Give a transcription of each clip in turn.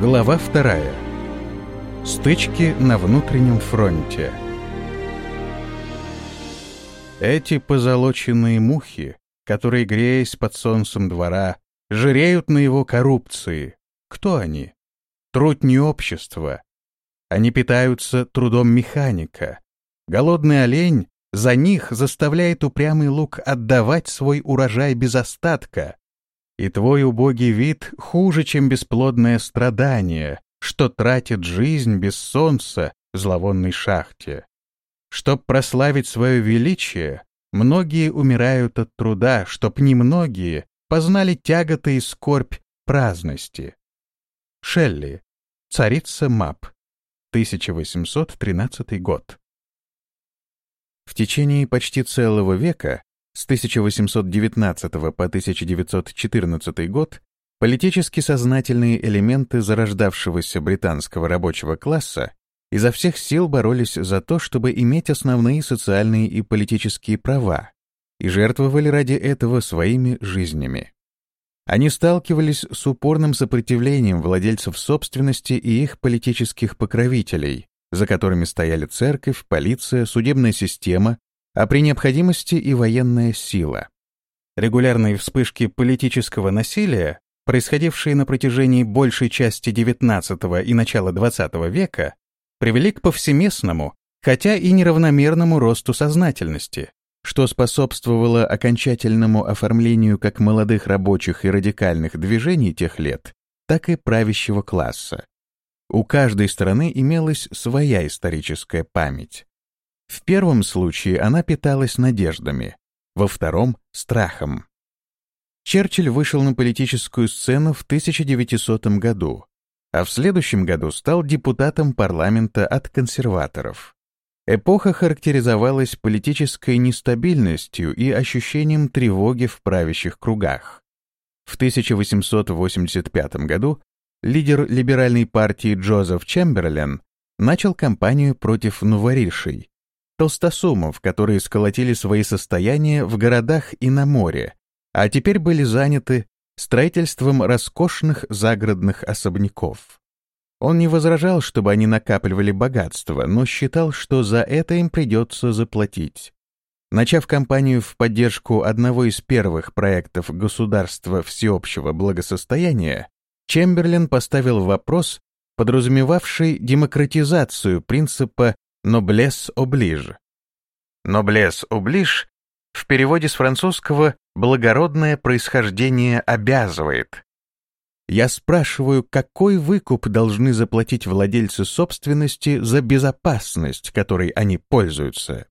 Глава вторая. Стычки на внутреннем фронте. Эти позолоченные мухи, которые, греясь под солнцем двора, жиреют на его коррупции. Кто они? Трутни общества. Они питаются трудом механика. Голодный олень за них заставляет упрямый лук отдавать свой урожай без остатка, и твой убогий вид хуже, чем бесплодное страдание, что тратит жизнь без солнца в зловонной шахте. Чтоб прославить свое величие, многие умирают от труда, чтоб немногие познали тяготы и скорбь праздности. Шелли. Царица Мап. 1813 год. В течение почти целого века с 1819 по 1914 год политически сознательные элементы зарождавшегося британского рабочего класса изо всех сил боролись за то, чтобы иметь основные социальные и политические права, и жертвовали ради этого своими жизнями. Они сталкивались с упорным сопротивлением владельцев собственности и их политических покровителей, за которыми стояли церковь, полиция, судебная система, а при необходимости и военная сила. Регулярные вспышки политического насилия, происходившие на протяжении большей части XIX и начала XX века, привели к повсеместному, хотя и неравномерному росту сознательности, что способствовало окончательному оформлению как молодых рабочих и радикальных движений тех лет, так и правящего класса. У каждой страны имелась своя историческая память. В первом случае она питалась надеждами, во втором — страхом. Черчилль вышел на политическую сцену в 1900 году, а в следующем году стал депутатом парламента от консерваторов. Эпоха характеризовалась политической нестабильностью и ощущением тревоги в правящих кругах. В 1885 году лидер либеральной партии Джозеф Чемберлен начал кампанию против новоришей, толстосумов, которые сколотили свои состояния в городах и на море, а теперь были заняты строительством роскошных загородных особняков. Он не возражал, чтобы они накапливали богатство, но считал, что за это им придется заплатить. Начав кампанию в поддержку одного из первых проектов государства всеобщего благосостояния, Чемберлен поставил вопрос, подразумевавший демократизацию принципа «noblesse oblige». «Noblesse oblige» в переводе с французского «благородное происхождение обязывает». Я спрашиваю, какой выкуп должны заплатить владельцы собственности за безопасность, которой они пользуются?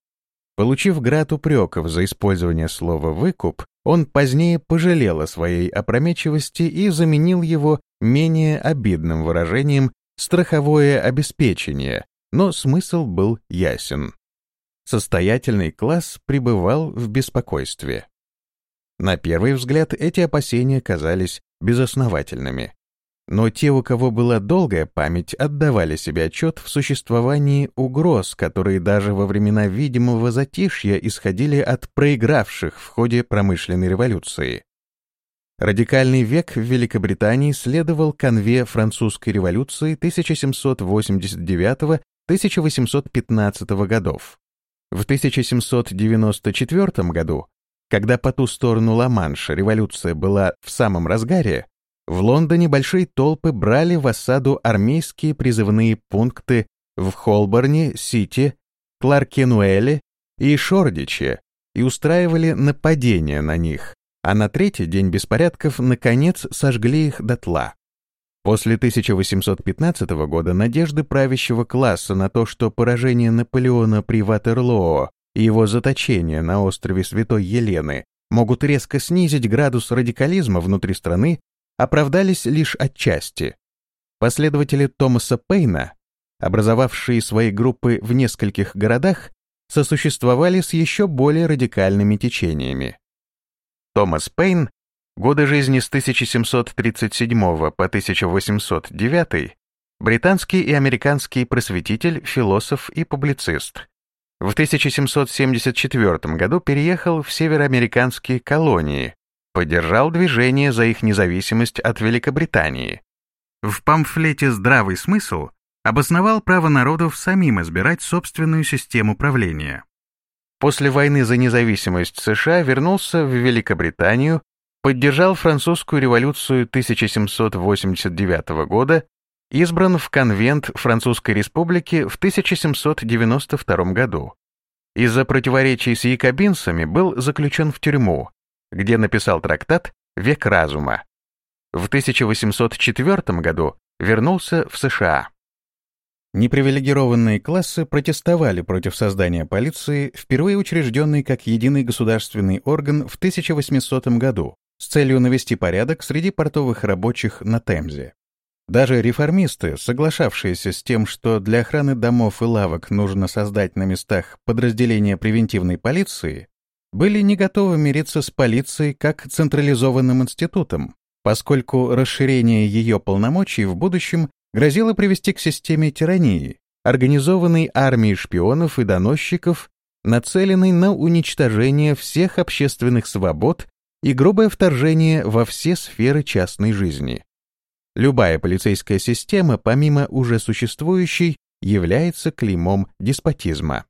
Получив град упреков за использование слова «выкуп», он позднее пожалел о своей опрометчивости и заменил его менее обидным выражением «страховое обеспечение», но смысл был ясен. Состоятельный класс пребывал в беспокойстве. На первый взгляд эти опасения казались безосновательными. Но те, у кого была долгая память, отдавали себе отчет в существовании угроз, которые даже во времена видимого затишья исходили от проигравших в ходе промышленной революции. Радикальный век в Великобритании следовал конве французской революции 1789-1815 годов. В 1794 году, когда по ту сторону Ла-Манша революция была в самом разгаре, в Лондоне большие толпы брали в осаду армейские призывные пункты в Холборне, Сити, Кларкенуэле и Шордиче и устраивали нападения на них, а на третий день беспорядков, наконец, сожгли их дотла. После 1815 года надежды правящего класса на то, что поражение Наполеона при Ватерлоо и его заточение на острове Святой Елены могут резко снизить градус радикализма внутри страны, оправдались лишь отчасти. Последователи Томаса Пейна, образовавшие свои группы в нескольких городах, сосуществовали с еще более радикальными течениями. Томас Пейн Годы жизни с 1737 по 1809 британский и американский просветитель, философ и публицист. В 1774 году переехал в североамериканские колонии, поддержал движение за их независимость от Великобритании. в памфлете «Здравый смысл» обосновал право народов самим избирать собственную систему правления. После войны за независимость США вернулся в Великобританию, поддержал французскую революцию 1789 года, избран в конвент Французской республики в 1792 году. Из-за противоречий с якобинцами был заключен в тюрьму, где написал трактат «Век разума». В 1804 году вернулся в США. Непривилегированные классы протестовали против создания полиции, впервые учрежденной как единый государственный орган в 1800 году, с целью навести порядок среди портовых рабочих на Темзе. Даже реформисты, соглашавшиеся с тем, что для охраны домов и лавок нужно создать на местах подразделения превентивной полиции, были не готовы мириться с полицией как централизованным институтом, поскольку расширение ее полномочий в будущем грозило привести к системе тирании, организованной армией шпионов и доносчиков, нацеленной на уничтожение всех общественных свобод и грубое вторжение во все сферы частной жизни. Любая полицейская система, помимо уже существующей, является клеймом деспотизма.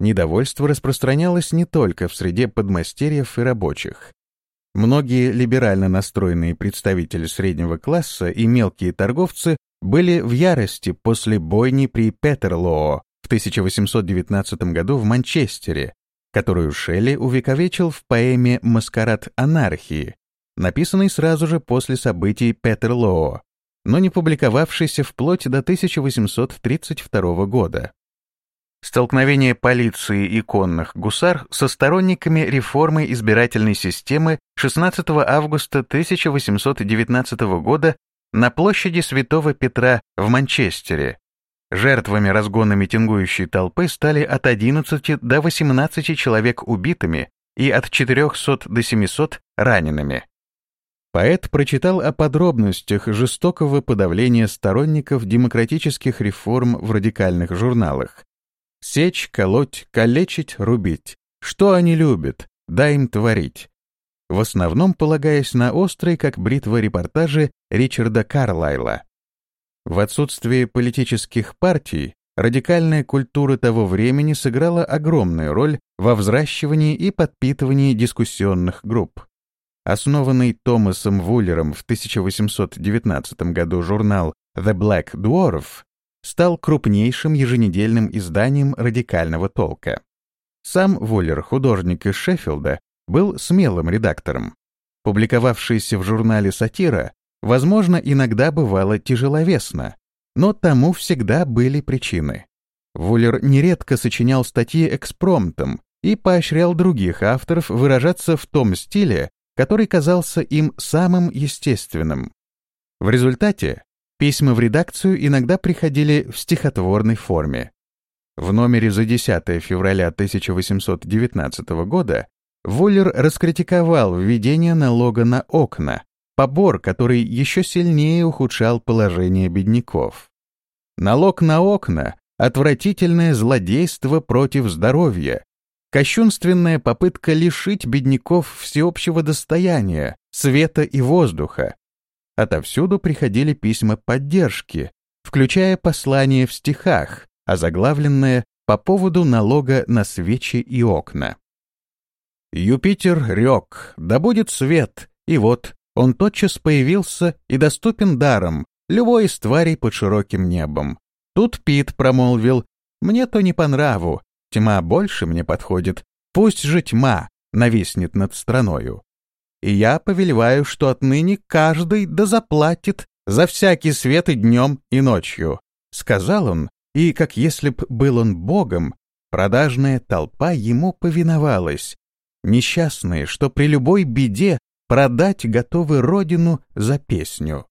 Недовольство распространялось не только в среде подмастерьев и рабочих. Многие либерально настроенные представители среднего класса и мелкие торговцы были в ярости после бойни при Петерлоо в 1819 году в Манчестере, которую Шелли увековечил в поэме «Маскарад анархии», написанный сразу же после событий Петерлоо, но не публиковавшийся вплоть до 1832 года. Столкновение полиции и конных гусар со сторонниками реформы избирательной системы 16 августа 1819 года на площади Святого Петра в Манчестере. Жертвами разгона митингующей толпы стали от 11 до 18 человек убитыми и от 400 до 700 ранеными. Поэт прочитал о подробностях жестокого подавления сторонников демократических реформ в радикальных журналах. Сечь, колоть, калечить, рубить. Что они любят? Дай им творить. В основном полагаясь на острые, как бритва, репортажи Ричарда Карлайла. В отсутствие политических партий радикальная культура того времени сыграла огромную роль во взращивании и подпитывании дискуссионных групп. Основанный Томасом Вуллером в 1819 году журнал The Black Dwarf стал крупнейшим еженедельным изданием радикального толка. Сам Вуллер, художник из Шеффилда, был смелым редактором. Публиковавшийся в журнале «Сатира», возможно, иногда бывало тяжеловесно, но тому всегда были причины. Вуллер нередко сочинял статьи экспромтом и поощрял других авторов выражаться в том стиле, который казался им самым естественным. В результате письма в редакцию иногда приходили в стихотворной форме. В номере за 10 февраля 1819 года Воллер раскритиковал введение налога на окна, побор, который еще сильнее ухудшал положение бедняков. Налог на окна — отвратительное злодейство против здоровья, Кощунственная попытка лишить бедняков всеобщего достояния, света и воздуха. Отовсюду приходили письма поддержки, включая послания в стихах, озаглавленное по поводу налога на свечи и окна. Юпитер рек, да будет свет, и вот он тотчас появился и доступен даром, любой из тварей под широким небом. Тут Пит промолвил, мне то не по нраву, Тьма больше мне подходит, пусть же тьма нависнет над страною. И я повелеваю, что отныне каждый да заплатит за всякий свет и днем, и ночью. Сказал он, и, как если б был он богом, продажная толпа ему повиновалась. Несчастные, что при любой беде продать готовы родину за песню.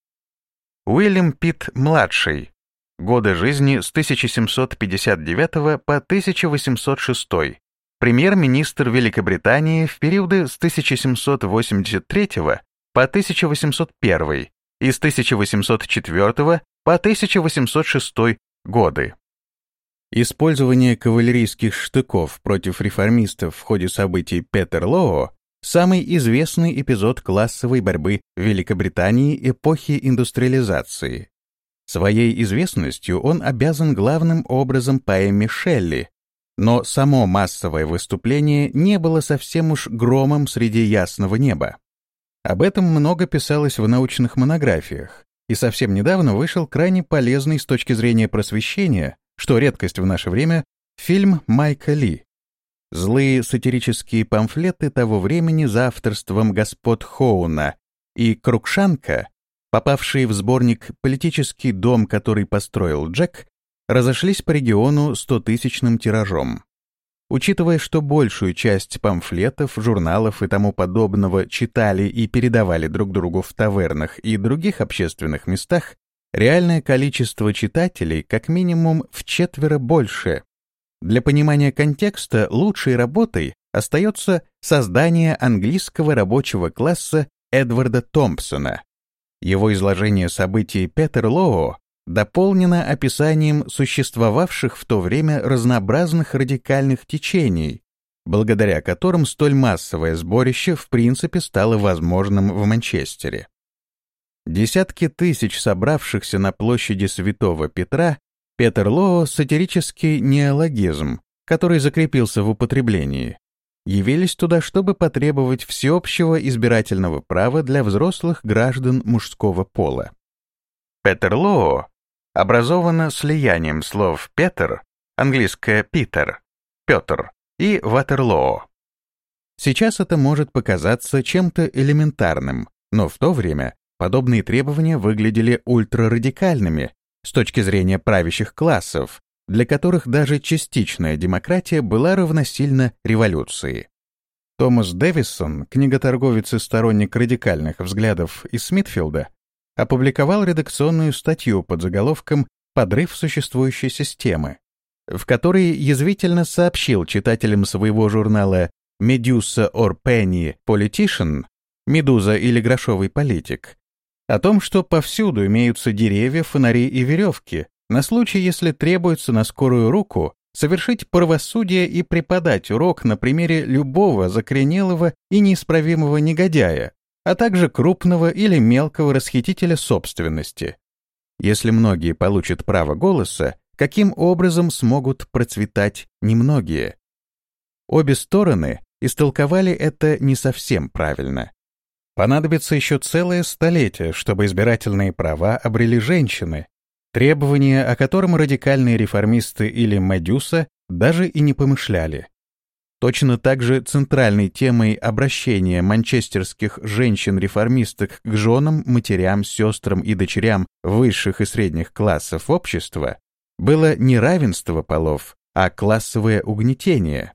Уильям Питт-младший Годы жизни с 1759 по 1806. Премьер-министр Великобритании в периоды с 1783 по 1801 и с 1804 по 1806 годы. Использование кавалерийских штыков против реформистов в ходе событий Петерлоо самый известный эпизод классовой борьбы Великобритании эпохи индустриализации. Своей известностью он обязан главным образом поэме Шелли, но само массовое выступление не было совсем уж громом среди ясного неба. Об этом много писалось в научных монографиях, и совсем недавно вышел крайне полезный с точки зрения просвещения, что редкость в наше время, фильм Майка Ли. Злые сатирические памфлеты того времени за авторством господ Хоуна и Крукшанка, попавшие в сборник «Политический дом, который построил Джек», разошлись по региону стотысячным тиражом. Учитывая, что большую часть памфлетов, журналов и тому подобного читали и передавали друг другу в тавернах и других общественных местах, реальное количество читателей как минимум в четверо больше. Для понимания контекста лучшей работой остается создание английского рабочего класса Эдварда Томпсона. Его изложение событий Петер Лоу дополнено описанием существовавших в то время разнообразных радикальных течений, благодаря которым столь массовое сборище в принципе стало возможным в Манчестере. Десятки тысяч собравшихся на площади Святого Петра Петер Лоо сатирический неологизм, который закрепился в употреблении, явились туда, чтобы потребовать всеобщего избирательного права для взрослых граждан мужского пола. Петер Лоо образовано слиянием слов «Петер», английское «Питер», «Петр» и «Ватерлоо». Сейчас это может показаться чем-то элементарным, но в то время подобные требования выглядели ультрарадикальными с точки зрения правящих классов, для которых даже частичная демократия была равносильна революции. Томас Дэвисон, книготорговец и сторонник радикальных взглядов из Смитфилда, опубликовал редакционную статью под заголовком «Подрыв существующей системы», в которой язвительно сообщил читателям своего журнала «Medusa or Penny Politician» «Медуза или грошовый политик» о том, что повсюду имеются деревья, фонари и веревки, на случай, если требуется на скорую руку совершить правосудие и преподать урок на примере любого закоренелого и неисправимого негодяя, а также крупного или мелкого расхитителя собственности. Если многие получат право голоса, каким образом смогут процветать немногие? Обе стороны истолковали это не совсем правильно. Понадобится еще целое столетие, чтобы избирательные права обрели женщины, требования о котором радикальные реформисты или Медюса даже и не помышляли. Точно так же центральной темой обращения манчестерских женщин-реформисток к женам, матерям, сестрам и дочерям высших и средних классов общества было не равенство полов, а классовое угнетение.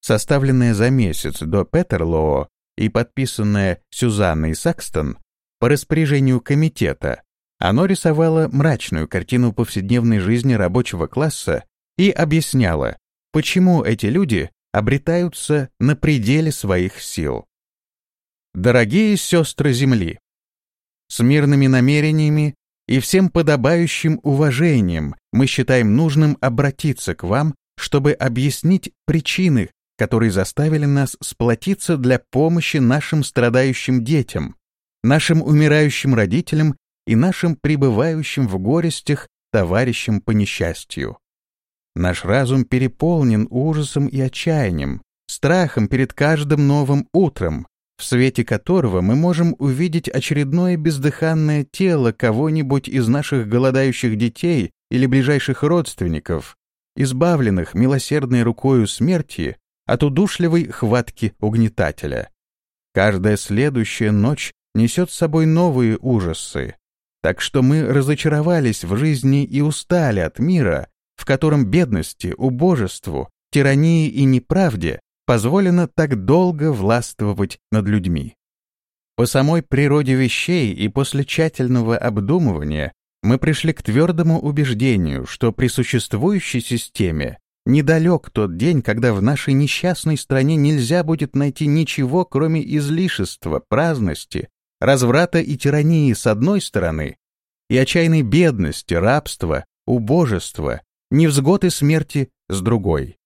Составленное за месяц до Петерлоо и подписанное Сюзанной Сакстон по распоряжению комитета, оно рисовало мрачную картину повседневной жизни рабочего класса и объясняло, почему эти люди обретаются на пределе своих сил. Дорогие сестры Земли, с мирными намерениями и всем подобающим уважением мы считаем нужным обратиться к вам, чтобы объяснить причины, которые заставили нас сплотиться для помощи нашим страдающим детям, нашим умирающим родителям и нашим пребывающим в горестях товарищам по несчастью. Наш разум переполнен ужасом и отчаянием, страхом перед каждым новым утром, в свете которого мы можем увидеть очередное бездыханное тело кого-нибудь из наших голодающих детей или ближайших родственников, избавленных милосердной рукою смерти от удушливой хватки угнетателя. Каждая следующая ночь несет с собой новые ужасы, так что мы разочаровались в жизни и устали от мира, в котором бедности, убожеству, тирании и неправде позволено так долго властвовать над людьми. По самой природе вещей и после тщательного обдумывания мы пришли к твердому убеждению, что при существующей системе недалек тот день, когда в нашей несчастной стране нельзя будет найти ничего, кроме излишества, праздности, разврата и тирании с одной стороны, и отчаянной бедности, рабства, убожества невзгоды смерти с другой.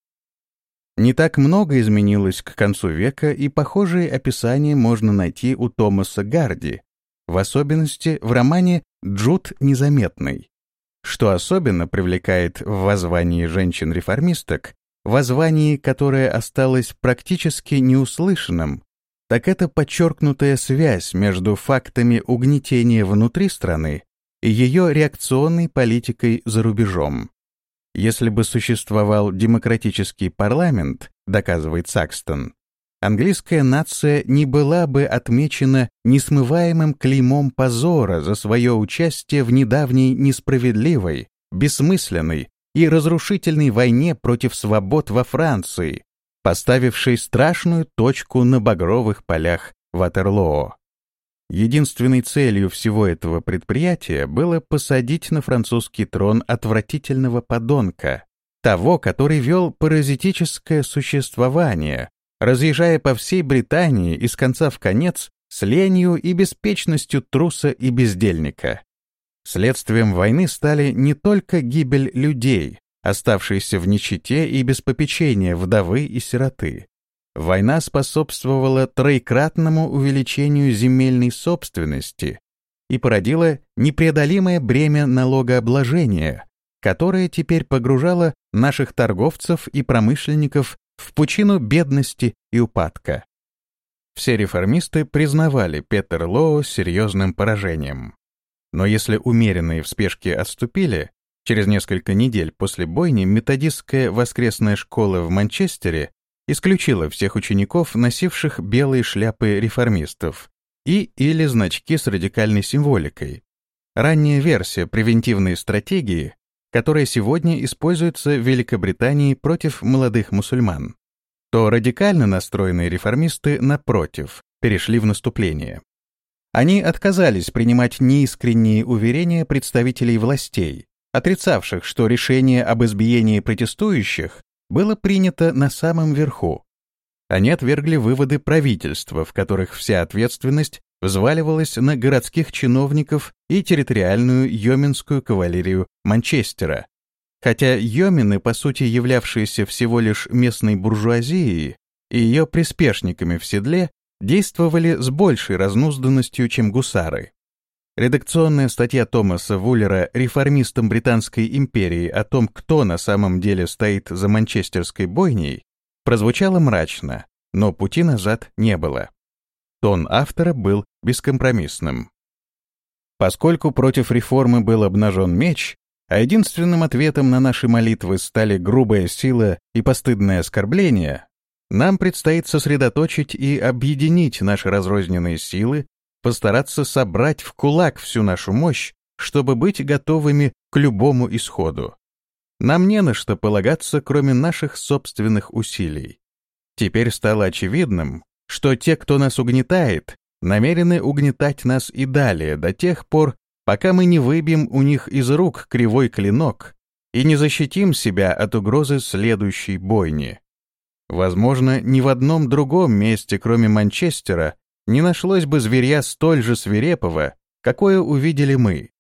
Не так много изменилось к концу века, и похожие описания можно найти у Томаса Гарди, в особенности в романе «Джуд незаметный». Что особенно привлекает в воззвании женщин-реформисток, воззвании, которое осталось практически неуслышанным, так это подчеркнутая связь между фактами угнетения внутри страны и ее реакционной политикой за рубежом. Если бы существовал демократический парламент, доказывает Сакстон, английская нация не была бы отмечена несмываемым клеймом позора за свое участие в недавней несправедливой, бессмысленной и разрушительной войне против свобод во Франции, поставившей страшную точку на багровых полях Ватерлоо. Единственной целью всего этого предприятия было посадить на французский трон отвратительного подонка, того, который вел паразитическое существование, разъезжая по всей Британии из конца в конец с ленью и беспечностью труса и бездельника. Следствием войны стали не только гибель людей, оставшиеся в нищете и без попечения вдовы и сироты. Война способствовала троекратному увеличению земельной собственности и породила непреодолимое бремя налогообложения, которое теперь погружало наших торговцев и промышленников в пучину бедности и упадка. Все реформисты признавали Петерлоу серьезным поражением. Но если умеренные в спешке отступили, Через несколько недель после бойни методистская воскресная школа в Манчестере исключила всех учеников, носивших белые шляпы реформистов и или значки с радикальной символикой. Ранняя версия превентивной стратегии, которая сегодня используется в Великобритании против молодых мусульман. То радикально настроенные реформисты, напротив, перешли в наступление. Они отказались принимать неискренние уверения представителей властей, отрицавших, что решение об избиении протестующих было принято на самом верху. Они отвергли выводы правительства, в которых вся ответственность взваливалась на городских чиновников и территориальную йоменскую кавалерию Манчестера. Хотя йомены, по сути являвшиеся всего лишь местной буржуазией и ее приспешниками в седле, действовали с большей разнузданностью, чем гусары. Редакционная статья Томаса Вуллера реформистам Британской империи о том, кто на самом деле стоит за манчестерской бойней, прозвучала мрачно, но пути назад не было. Тон автора был бескомпромиссным. Поскольку против реформы был обнажен меч, а единственным ответом на наши молитвы стали грубая сила и постыдное оскорбление, нам предстоит сосредоточить и объединить наши разрозненные силы постараться собрать в кулак всю нашу мощь, чтобы быть готовыми к любому исходу. Нам не на что полагаться, кроме наших собственных усилий. Теперь стало очевидным, что те, кто нас угнетает, намерены угнетать нас и далее до тех пор, пока мы не выбьем у них из рук кривой клинок и не защитим себя от угрозы следующей бойни. Возможно, ни в одном другом месте, кроме Манчестера, не нашлось бы зверя столь же свирепого, какое увидели мы.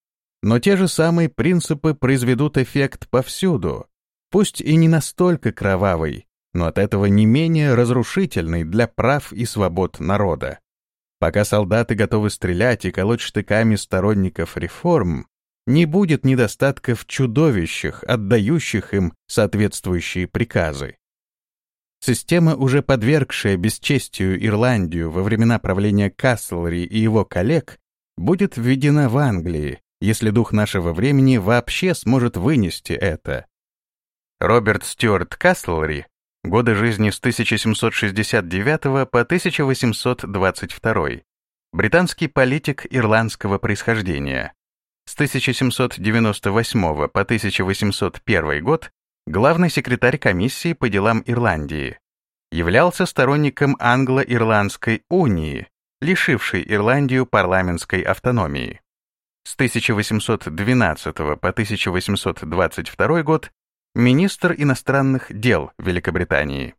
Но те же самые принципы произведут эффект повсюду, пусть и не настолько кровавый, но от этого не менее разрушительный для прав и свобод народа. Пока солдаты готовы стрелять и колоть штыками сторонников реформ, не будет недостатка в чудовищах, отдающих им соответствующие приказы. Система, уже подвергшая бесчестию Ирландию во времена правления Каслри и его коллег, будет введена в Англии, если дух нашего времени вообще сможет вынести это. Роберт Стюарт Каслри, годы жизни с 1769 по 1822, британский политик ирландского происхождения. С 1798 по 1801 год главный секретарь комиссии по делам Ирландии, являлся сторонником англо-ирландской унии, лишившей Ирландию парламентской автономии. С 1812 по 1822 год министр иностранных дел Великобритании.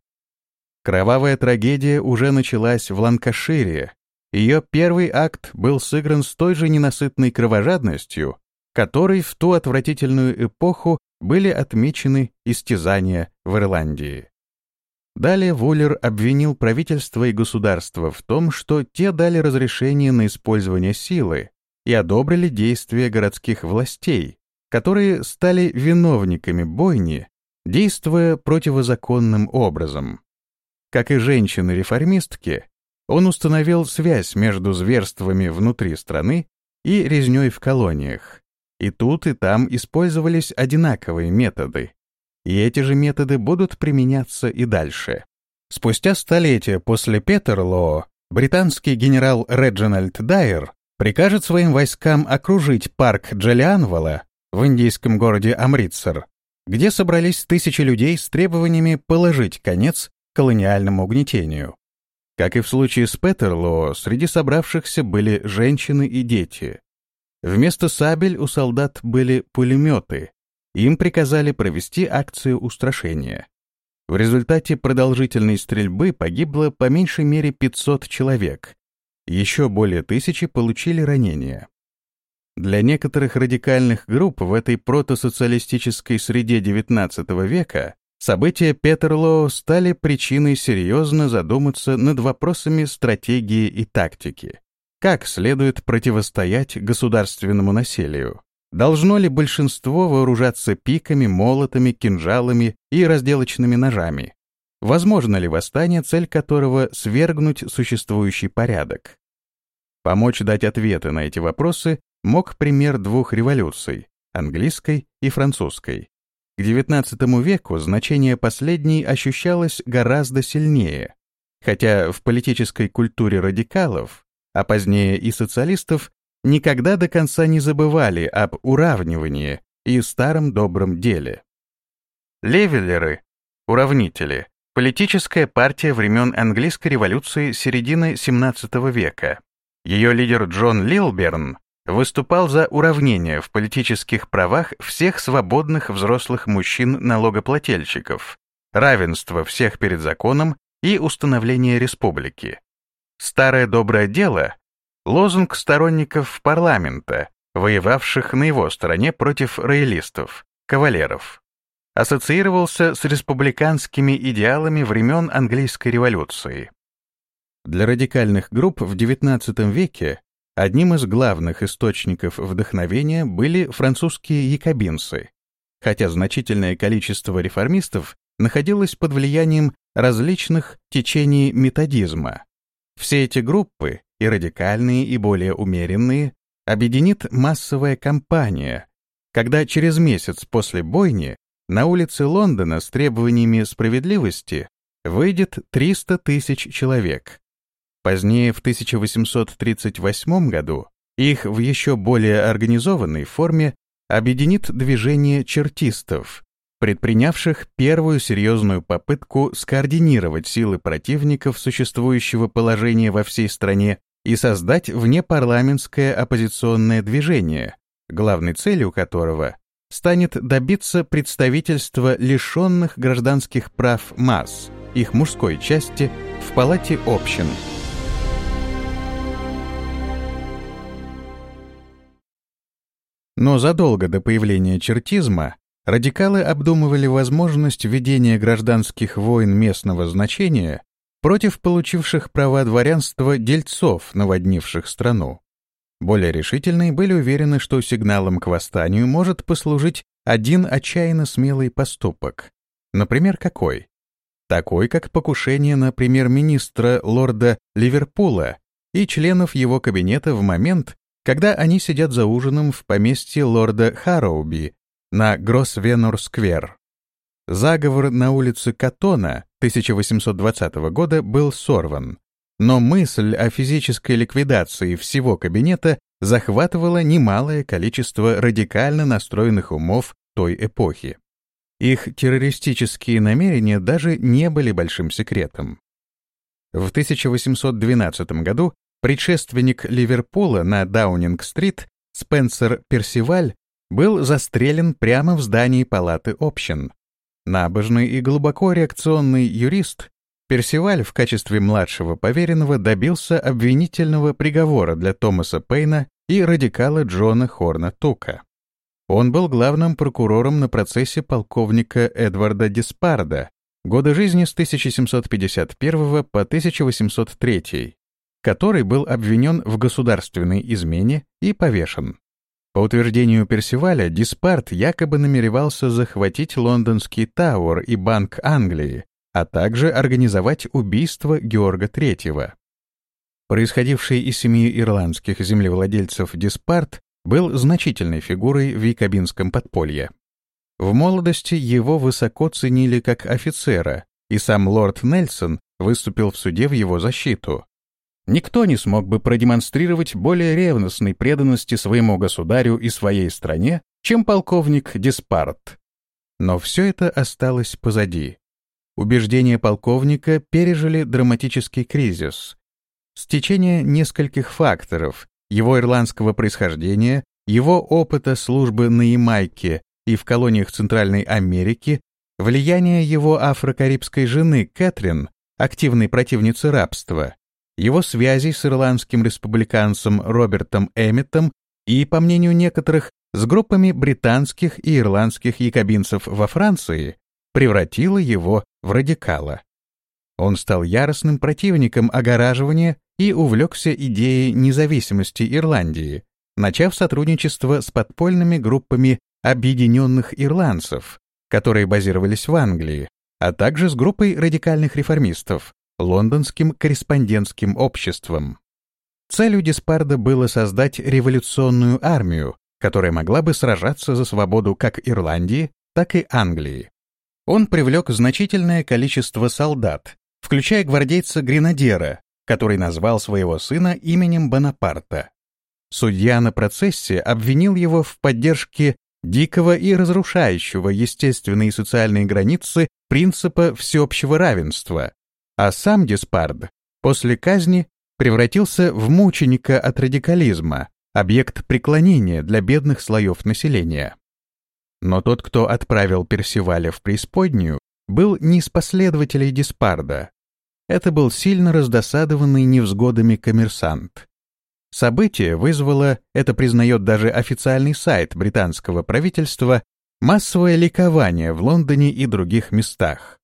Кровавая трагедия уже началась в Ланкашире. Ее первый акт был сыгран с той же ненасытной кровожадностью, которой в ту отвратительную эпоху были отмечены истязания в Ирландии. Далее Вуллер обвинил правительство и государство в том, что те дали разрешение на использование силы и одобрили действия городских властей, которые стали виновниками бойни, действуя противозаконным образом. Как и женщины-реформистки, он установил связь между зверствами внутри страны и резней в колониях. И тут, и там использовались одинаковые методы. И эти же методы будут применяться и дальше. Спустя столетия после Петерлоо британский генерал Реджинальд Дайер прикажет своим войскам окружить парк Джалианвала в индийском городе Амритсар, где собрались тысячи людей с требованиями положить конец колониальному угнетению. Как и в случае с Петерлоо, среди собравшихся были женщины и дети. Вместо сабель у солдат были пулеметы. Им приказали провести акцию устрашения. В результате продолжительной стрельбы погибло по меньшей мере 500 человек. Еще более тысячи получили ранения. Для некоторых радикальных групп в этой протосоциалистической среде XIX века события Петерлоу стали причиной серьезно задуматься над вопросами стратегии и тактики. Как следует противостоять государственному насилию? Должно ли большинство вооружаться пиками, молотами, кинжалами и разделочными ножами? Возможно ли восстание, цель которого — свергнуть существующий порядок? Помочь дать ответы на эти вопросы мог пример двух революций — английской и французской. К XIX веку значение последней ощущалось гораздо сильнее, хотя в политической культуре радикалов, а позднее и социалистов, никогда до конца не забывали об уравнивании и старом добром деле. Левелеры, уравнители, политическая партия времен английской революции середины XVII века. Ее лидер Джон Лилберн выступал за уравнение в политических правах всех свободных взрослых мужчин-налогоплательщиков, равенство всех перед законом и установление республики. Старое доброе дело Лозунг сторонников парламента, воевавших на его стороне против роялистов, кавалеров. Ассоциировался с республиканскими идеалами времен английской революции. Для радикальных групп в XIX веке одним из главных источников вдохновения были французские якобинцы, хотя значительное количество реформистов находилось под влиянием различных течений методизма. Все эти группы и радикальные, и более умеренные, объединит массовая кампания, когда через месяц после бойни на улице Лондона с требованиями справедливости выйдет 300 тысяч человек. Позднее, в 1838 году, их в еще более организованной форме объединит движение чертистов, предпринявших первую серьезную попытку скоординировать силы противников существующего положения во всей стране и создать внепарламентское оппозиционное движение, главной целью которого станет добиться представительства лишенных гражданских прав масс, их мужской части, в палате общин. Но задолго до появления чертизма радикалы обдумывали возможность ведения гражданских войн местного значения против получивших права дворянства дельцов, наводнивших страну. Более решительные были уверены, что сигналом к восстанию может послужить один отчаянно смелый поступок. Например, какой? Такой, как покушение на премьер-министра лорда Ливерпула и членов его кабинета в момент, когда они сидят за ужином в поместье лорда Харроуби на Гроссвенор-сквер. Заговор на улице Катона 1820 года был сорван, но мысль о физической ликвидации всего кабинета захватывала немалое количество радикально настроенных умов той эпохи. Их террористические намерения даже не были большим секретом. В 1812 году предшественник Ливерпула на Даунинг-стрит Спенсер Персиваль был застрелен прямо в здании палаты общин. Набожный и глубоко реакционный юрист, Персиваль в качестве младшего поверенного добился обвинительного приговора для Томаса Пейна и радикала Джона Хорна Тука. Он был главным прокурором на процессе полковника Эдварда Диспарда, годы жизни с 1751 по 1803, который был обвинен в государственной измене и повешен. По утверждению Персиваля, Диспарт якобы намеревался захватить лондонский Тауэр и Банк Англии, а также организовать убийство Георга III. Происходивший из семьи ирландских землевладельцев Диспарт был значительной фигурой в якобинском подполье. В молодости его высоко ценили как офицера, и сам лорд Нельсон выступил в суде в его защиту. Никто не смог бы продемонстрировать более ревностной преданности своему государю и своей стране, чем полковник Диспарт. Но все это осталось позади. Убеждения полковника пережили драматический кризис. Стечение нескольких факторов, его ирландского происхождения, его опыта службы на Ямайке и в колониях Центральной Америки, влияние его афрокарибской жены Кэтрин, активной противницы рабства, его связей с ирландским республиканцем Робертом Эмметом и, по мнению некоторых, с группами британских и ирландских якобинцев во Франции, превратило его в радикала. Он стал яростным противником огораживания и увлекся идеей независимости Ирландии, начав сотрудничество с подпольными группами объединенных ирландцев, которые базировались в Англии, а также с группой радикальных реформистов, лондонским корреспондентским обществом. Целью Диспарда было создать революционную армию, которая могла бы сражаться за свободу как Ирландии, так и Англии. Он привлек значительное количество солдат, включая гвардейца-гренадера, который назвал своего сына именем Бонапарта. Судья на процессе обвинил его в поддержке дикого и разрушающего естественные и социальные границы принципа всеобщего равенства, а сам Диспард после казни превратился в мученика от радикализма, объект преклонения для бедных слоев населения. Но тот, кто отправил Персиваля в преисподнюю, был не из последователей Диспарда. Это был сильно раздосадованный невзгодами коммерсант. Событие вызвало, это признает даже официальный сайт британского правительства, массовое ликование в Лондоне и других местах.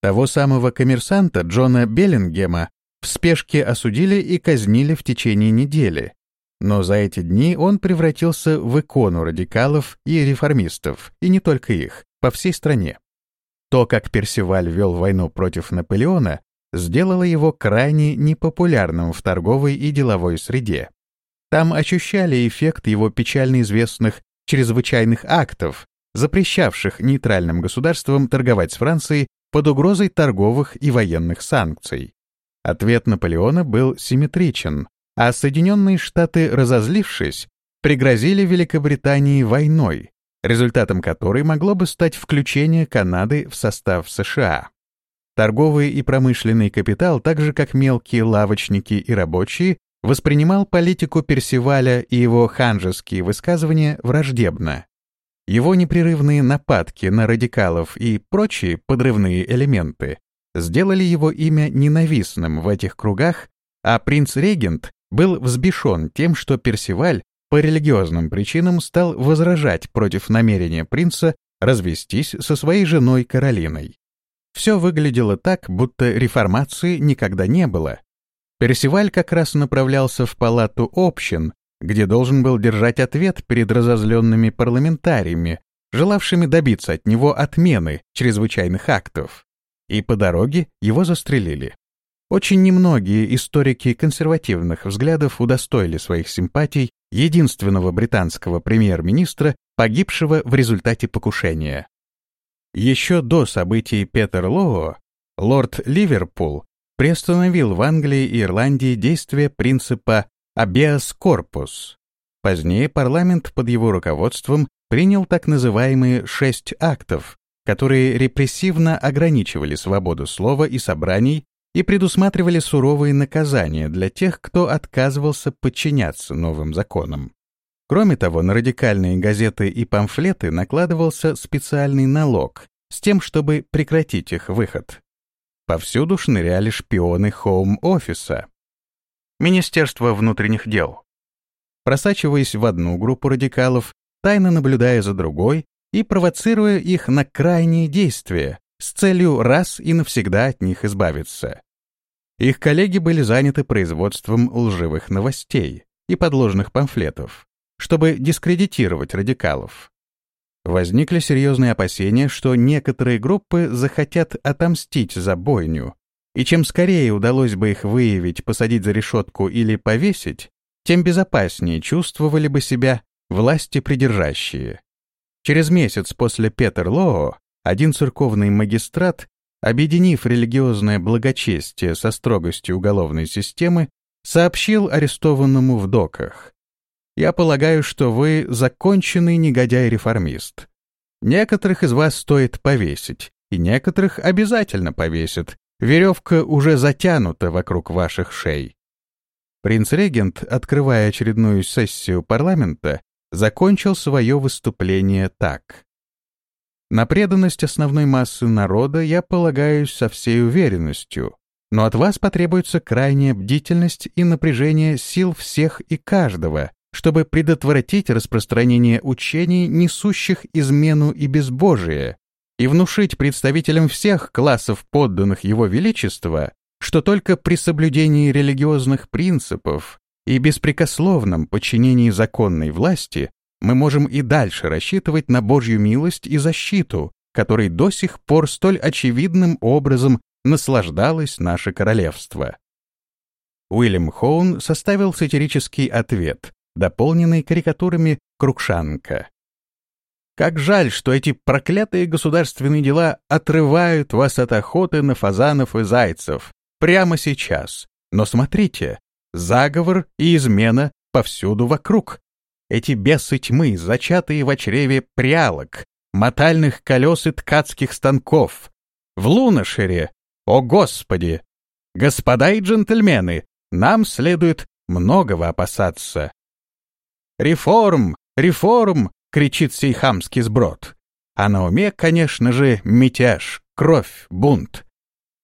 Того самого коммерсанта Джона Беллингема в спешке осудили и казнили в течение недели. Но за эти дни он превратился в икону радикалов и реформистов, и не только их, по всей стране. То, как Персиваль вел войну против Наполеона, сделало его крайне непопулярным в торговой и деловой среде. Там ощущали эффект его печально известных чрезвычайных актов, запрещавших нейтральным государствам торговать с Францией под угрозой торговых и военных санкций. Ответ Наполеона был симметричен, а Соединенные Штаты, разозлившись, пригрозили Великобритании войной, результатом которой могло бы стать включение Канады в состав США. Торговый и промышленный капитал, так же как мелкие лавочники и рабочие, воспринимал политику Персиваля и его ханжеские высказывания враждебно. Его непрерывные нападки на радикалов и прочие подрывные элементы сделали его имя ненавистным в этих кругах, а принц-регент был взбешен тем, что Персиваль по религиозным причинам стал возражать против намерения принца развестись со своей женой Каролиной. Все выглядело так, будто реформации никогда не было. Персиваль как раз направлялся в палату общин, где должен был держать ответ перед разозленными парламентариями, желавшими добиться от него отмены чрезвычайных актов. И по дороге его застрелили. Очень немногие историки консервативных взглядов удостоили своих симпатий единственного британского премьер-министра, погибшего в результате покушения. Еще до событий Петер Лоо, лорд Ливерпул приостановил в Англии и Ирландии действие принципа Абиас корпус. Позднее парламент под его руководством принял так называемые «шесть актов», которые репрессивно ограничивали свободу слова и собраний и предусматривали суровые наказания для тех, кто отказывался подчиняться новым законам. Кроме того, на радикальные газеты и памфлеты накладывался специальный налог с тем, чтобы прекратить их выход. Повсюду шныряли шпионы хоум-офиса, Министерства внутренних дел. Просачиваясь в одну группу радикалов, тайно наблюдая за другой и провоцируя их на крайние действия, с целью раз и навсегда от них избавиться. Их коллеги были заняты производством лживых новостей и подложных памфлетов, чтобы дискредитировать радикалов. Возникли серьезные опасения, что некоторые группы захотят отомстить за бойню, и чем скорее удалось бы их выявить, посадить за решетку или повесить, тем безопаснее чувствовали бы себя власти придержащие. Через месяц после Петерлоо один церковный магистрат, объединив религиозное благочестие со строгостью уголовной системы, сообщил арестованному в доках. «Я полагаю, что вы законченный негодяй-реформист. Некоторых из вас стоит повесить, и некоторых обязательно повесят. Веревка уже затянута вокруг ваших шей». Принц-регент, открывая очередную сессию парламента, закончил свое выступление так. На преданность основной массы народа я полагаюсь со всей уверенностью, но от вас потребуется крайняя бдительность и напряжение сил всех и каждого, чтобы предотвратить распространение учений, несущих измену и безбожие, и внушить представителям всех классов подданных Его Величества, что только при соблюдении религиозных принципов и беспрекословном подчинении законной власти мы можем и дальше рассчитывать на Божью милость и защиту, которой до сих пор столь очевидным образом наслаждалось наше королевство. Уильям Хоун составил сатирический ответ, дополненный карикатурами Крукшанка. Как жаль, что эти проклятые государственные дела отрывают вас от охоты на фазанов и зайцев прямо сейчас. Но смотрите, заговор и измена повсюду вокруг. Эти бесы тьмы, зачатые в чреве прялок, мотальных колес и ткацких станков. В Лунашере, о Господи! Господа и джентльмены, нам следует многого опасаться. «Реформ! Реформ!» — кричит сей хамский сброд. А на уме, конечно же, мятеж, кровь, бунт.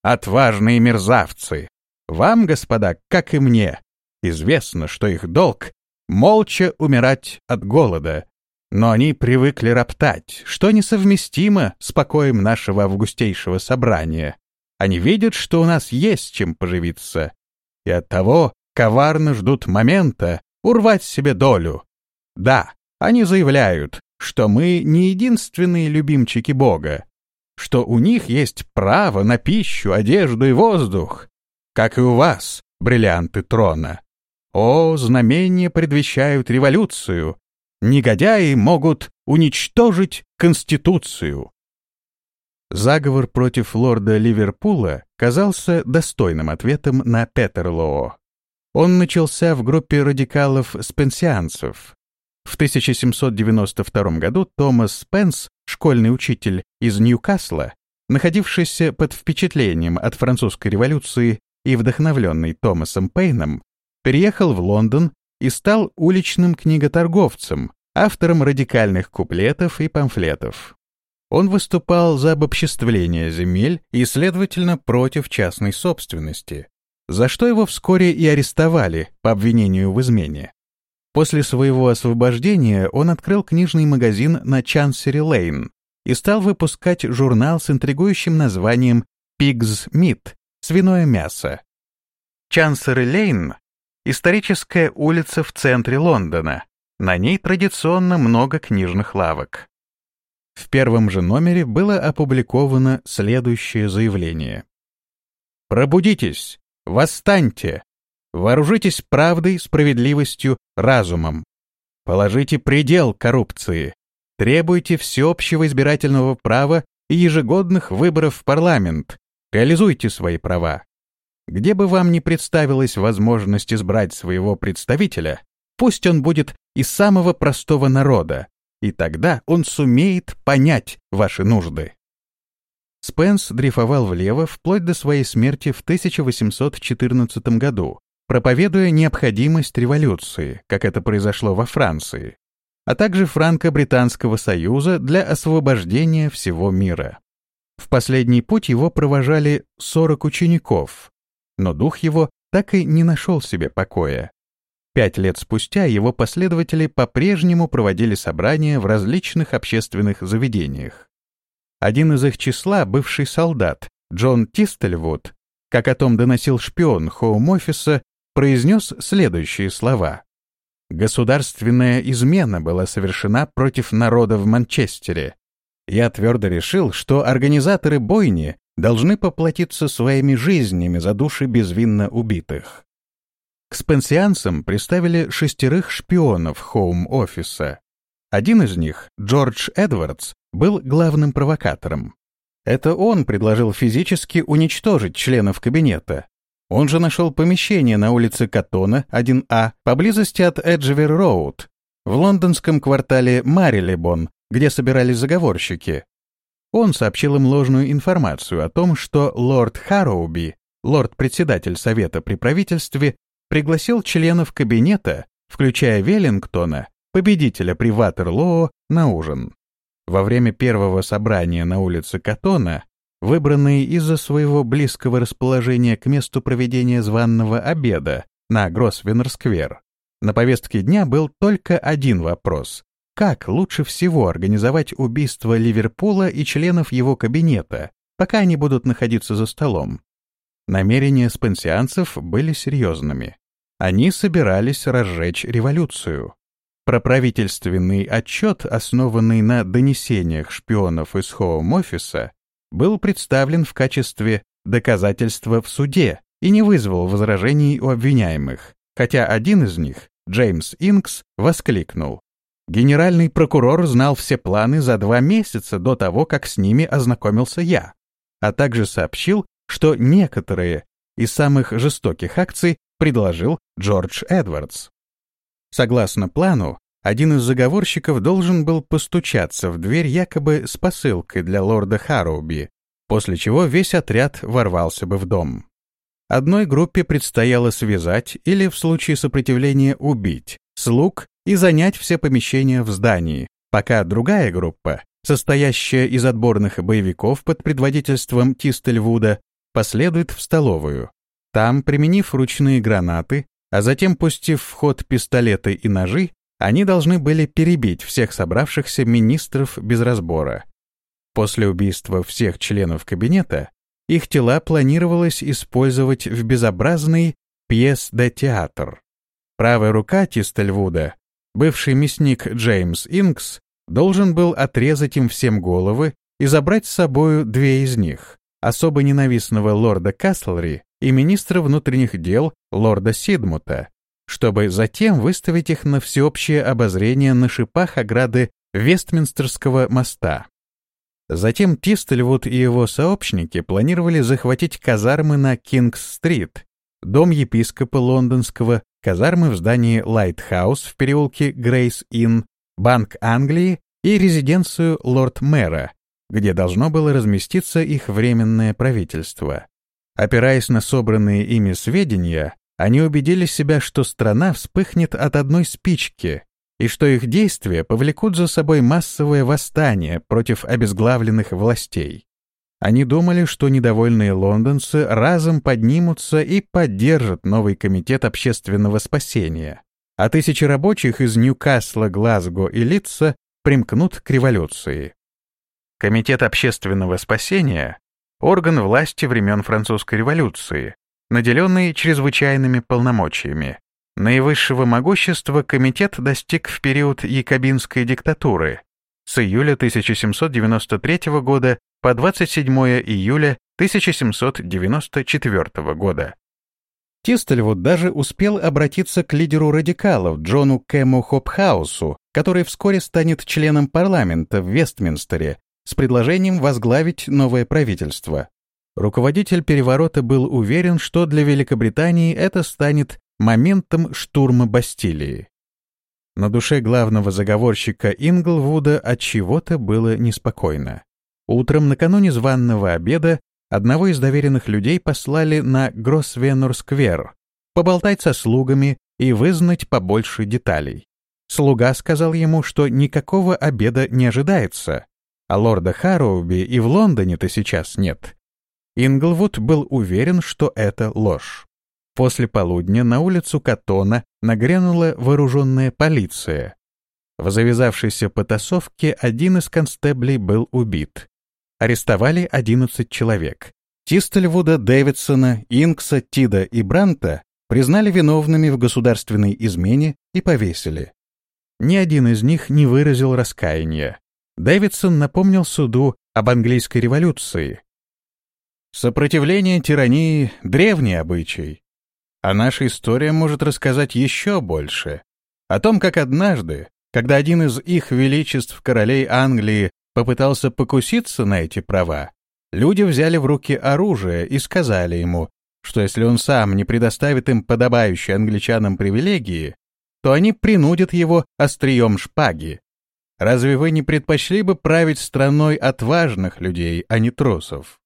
Отважные мерзавцы! Вам, господа, как и мне, известно, что их долг — молча умирать от голода, но они привыкли роптать, что несовместимо с покоем нашего августейшего собрания. Они видят, что у нас есть чем поживиться, и оттого коварно ждут момента урвать себе долю. Да, они заявляют, что мы не единственные любимчики Бога, что у них есть право на пищу, одежду и воздух, как и у вас, бриллианты трона. О, знамения предвещают революцию. Негодяи могут уничтожить Конституцию. Заговор против лорда Ливерпула казался достойным ответом на Петерлоо. Он начался в группе радикалов-спенсианцев, в 1792 году Томас Спенс, школьный учитель из Ньюкасла, находившийся под впечатлением от французской революции и вдохновленный Томасом Пейном, переехал в Лондон и стал уличным книготорговцем, автором радикальных куплетов и памфлетов. Он выступал за обобществление земель и, следовательно, против частной собственности, за что его вскоре и арестовали по обвинению в измене. После своего освобождения он открыл книжный магазин на Чансери-Лейн и стал выпускать журнал с интригующим названием «Pig's Meat» — «Свиное мясо». Чансери-Лейн — историческая улица в центре Лондона. На ней традиционно много книжных лавок. В первом же номере было опубликовано следующее заявление. «Пробудитесь! Восстаньте! Вооружитесь правдой, справедливостью, разумом. Положите предел коррупции. Требуйте всеобщего избирательного права и ежегодных выборов в парламент. Реализуйте свои права. Где бы вам ни представилась возможность избрать своего представителя, пусть он будет из самого простого народа, и тогда он сумеет понять ваши нужды. Спенс дрейфовал влево вплоть до своей смерти в 1814 году, проповедуя необходимость революции, как это произошло во Франции, а также Франко-Британского союза для освобождения всего мира. В последний путь его провожали 40 учеников, но дух его так и не нашел себе покоя. Пять лет спустя его последователи по-прежнему проводили собрания в различных общественных заведениях. один из их числа, бывший солдат, Джон Тистельвуд, как о том доносил шпион Хоум-офиса, произнес следующие слова. «Государственная измена была совершена против народа в Манчестере. Я твердо решил, что организаторы бойни должны поплатиться своими жизнями за души безвинно убитых. К спенсианцам приставили шестерых шпионов Хоум-офиса. Один из них, Джордж Эдвардс, был главным провокатором. Это он предложил физически уничтожить членов кабинета. Он же нашел помещение на улице Катона, 1А, поблизости от Эджвер-Роуд, в лондонском квартале Марилебон, где собирались заговорщики. Он сообщил им ложную информацию о том, что лорд Харроуби, лорд-председатель Совета при правительстве, пригласил членов кабинета, включая Веллингтона, победителя при Ватерлоо, на ужин. Во время первого собрания на улице Катона, выбранный из-за своего близкого расположения к месту проведения званного обеда на Гросвеннер-сквер, на повестке дня был только один вопрос как лучше всего организовать убийство Ливерпула и членов его кабинета, пока они будут находиться за столом. Намерения спенсианцев были серьезными. Они собирались разжечь революцию. Проправительственный отчет, основанный на донесениях шпионов из Хоум-офиса, был представлен в качестве доказательства в суде и не вызвал возражений у обвиняемых, хотя один из них, Джеймс Инкс, воскликнул Генеральный прокурор знал все планы за два месяца до того, как с ними ознакомился я, а также сообщил, что некоторые из самых жестоких акций предложил Джордж Эдвардс. Согласно плану, один из заговорщиков должен был постучаться в дверь якобы с посылкой для лорда Харроуби, после чего весь отряд ворвался бы в дом. Одной группе предстояло связать или, в случае сопротивления, убить слуг и занять все помещения в здании, пока другая группа, состоящая из отборных боевиков под предводительством Тистельвуда, последует в столовую. Там, применив ручные гранаты, а затем пустив в ход пистолеты и ножи, они должны были перебить всех собравшихся министров без разбора. После убийства всех членов кабинета их тела планировалось использовать в безобразный пьес-де-театр. Правая рука Тистельвуда бывший мясник Джеймс Инкс должен был отрезать им всем головы и забрать с собою две из них, особо ненавистного лорда Каслри и министра внутренних дел лорда Сидмута, чтобы затем выставить их на всеобщее обозрение на шипах ограды Вестминстерского моста. Затем Тистельвуд и его сообщники планировали захватить казармы на Кингс-стрит, дом епископа лондонского казармы в здании Лайтхаус в переулке Грейс-Инн, Банк Англии и резиденцию лорд-мэра, где должно было разместиться их временное правительство. Опираясь на собранные ими сведения, они убедили себя, что страна вспыхнет от одной спички и что их действия повлекут за собой массовое восстание против обезглавленных властей. Они думали, что недовольные лондонцы разом поднимутся и поддержат новый комитет общественного спасения, а тысячи рабочих из Ньюкасла, Глазго и Литца примкнут к революции. Комитет общественного спасения — орган власти времен французской революции, наделенный чрезвычайными полномочиями. Наивысшего могущества комитет достиг в период якобинской диктатуры с июля 1793 года по 27 июля 1794 года. Тистельвуд даже успел обратиться к лидеру радикалов Джону Кэму Хопхаусу, который вскоре станет членом парламента в Вестминстере, с предложением возглавить новое правительство. Руководитель переворота был уверен, что для Великобритании это станет моментом штурма Бастилии. На душе главного заговорщика Инглвуда от чего-то было неспокойно. Утром, накануне званного обеда, одного из доверенных людей послали на Гроссвеннор-сквер поболтать со слугами и вызнать побольше деталей. Слуга сказал ему, что никакого обеда не ожидается, а лорда Харроуби и в Лондоне-то сейчас нет. Инглвуд был уверен, что это ложь. После полудня на улицу Катона нагрянула вооруженная полиция. В завязавшейся потасовке один из констеблей был убит, арестовали 11 человек. Тистельвуда, Дэвидсона, Инкса, Тида и Бранта признали виновными в государственной измене и повесили. Ни один из них не выразил раскаяния. Дэвидсон напомнил суду об английской революции. Сопротивление тирании — древний обычай. А наша история может рассказать еще больше. О том, как однажды, когда один из их величеств королей Англии попытался покуситься на эти права, люди взяли в руки оружие и сказали ему, что если он сам не предоставит им подобающие англичанам привилегии, то они принудят его острием шпаги. Разве вы не предпочли бы править страной отважных людей, а не трусов?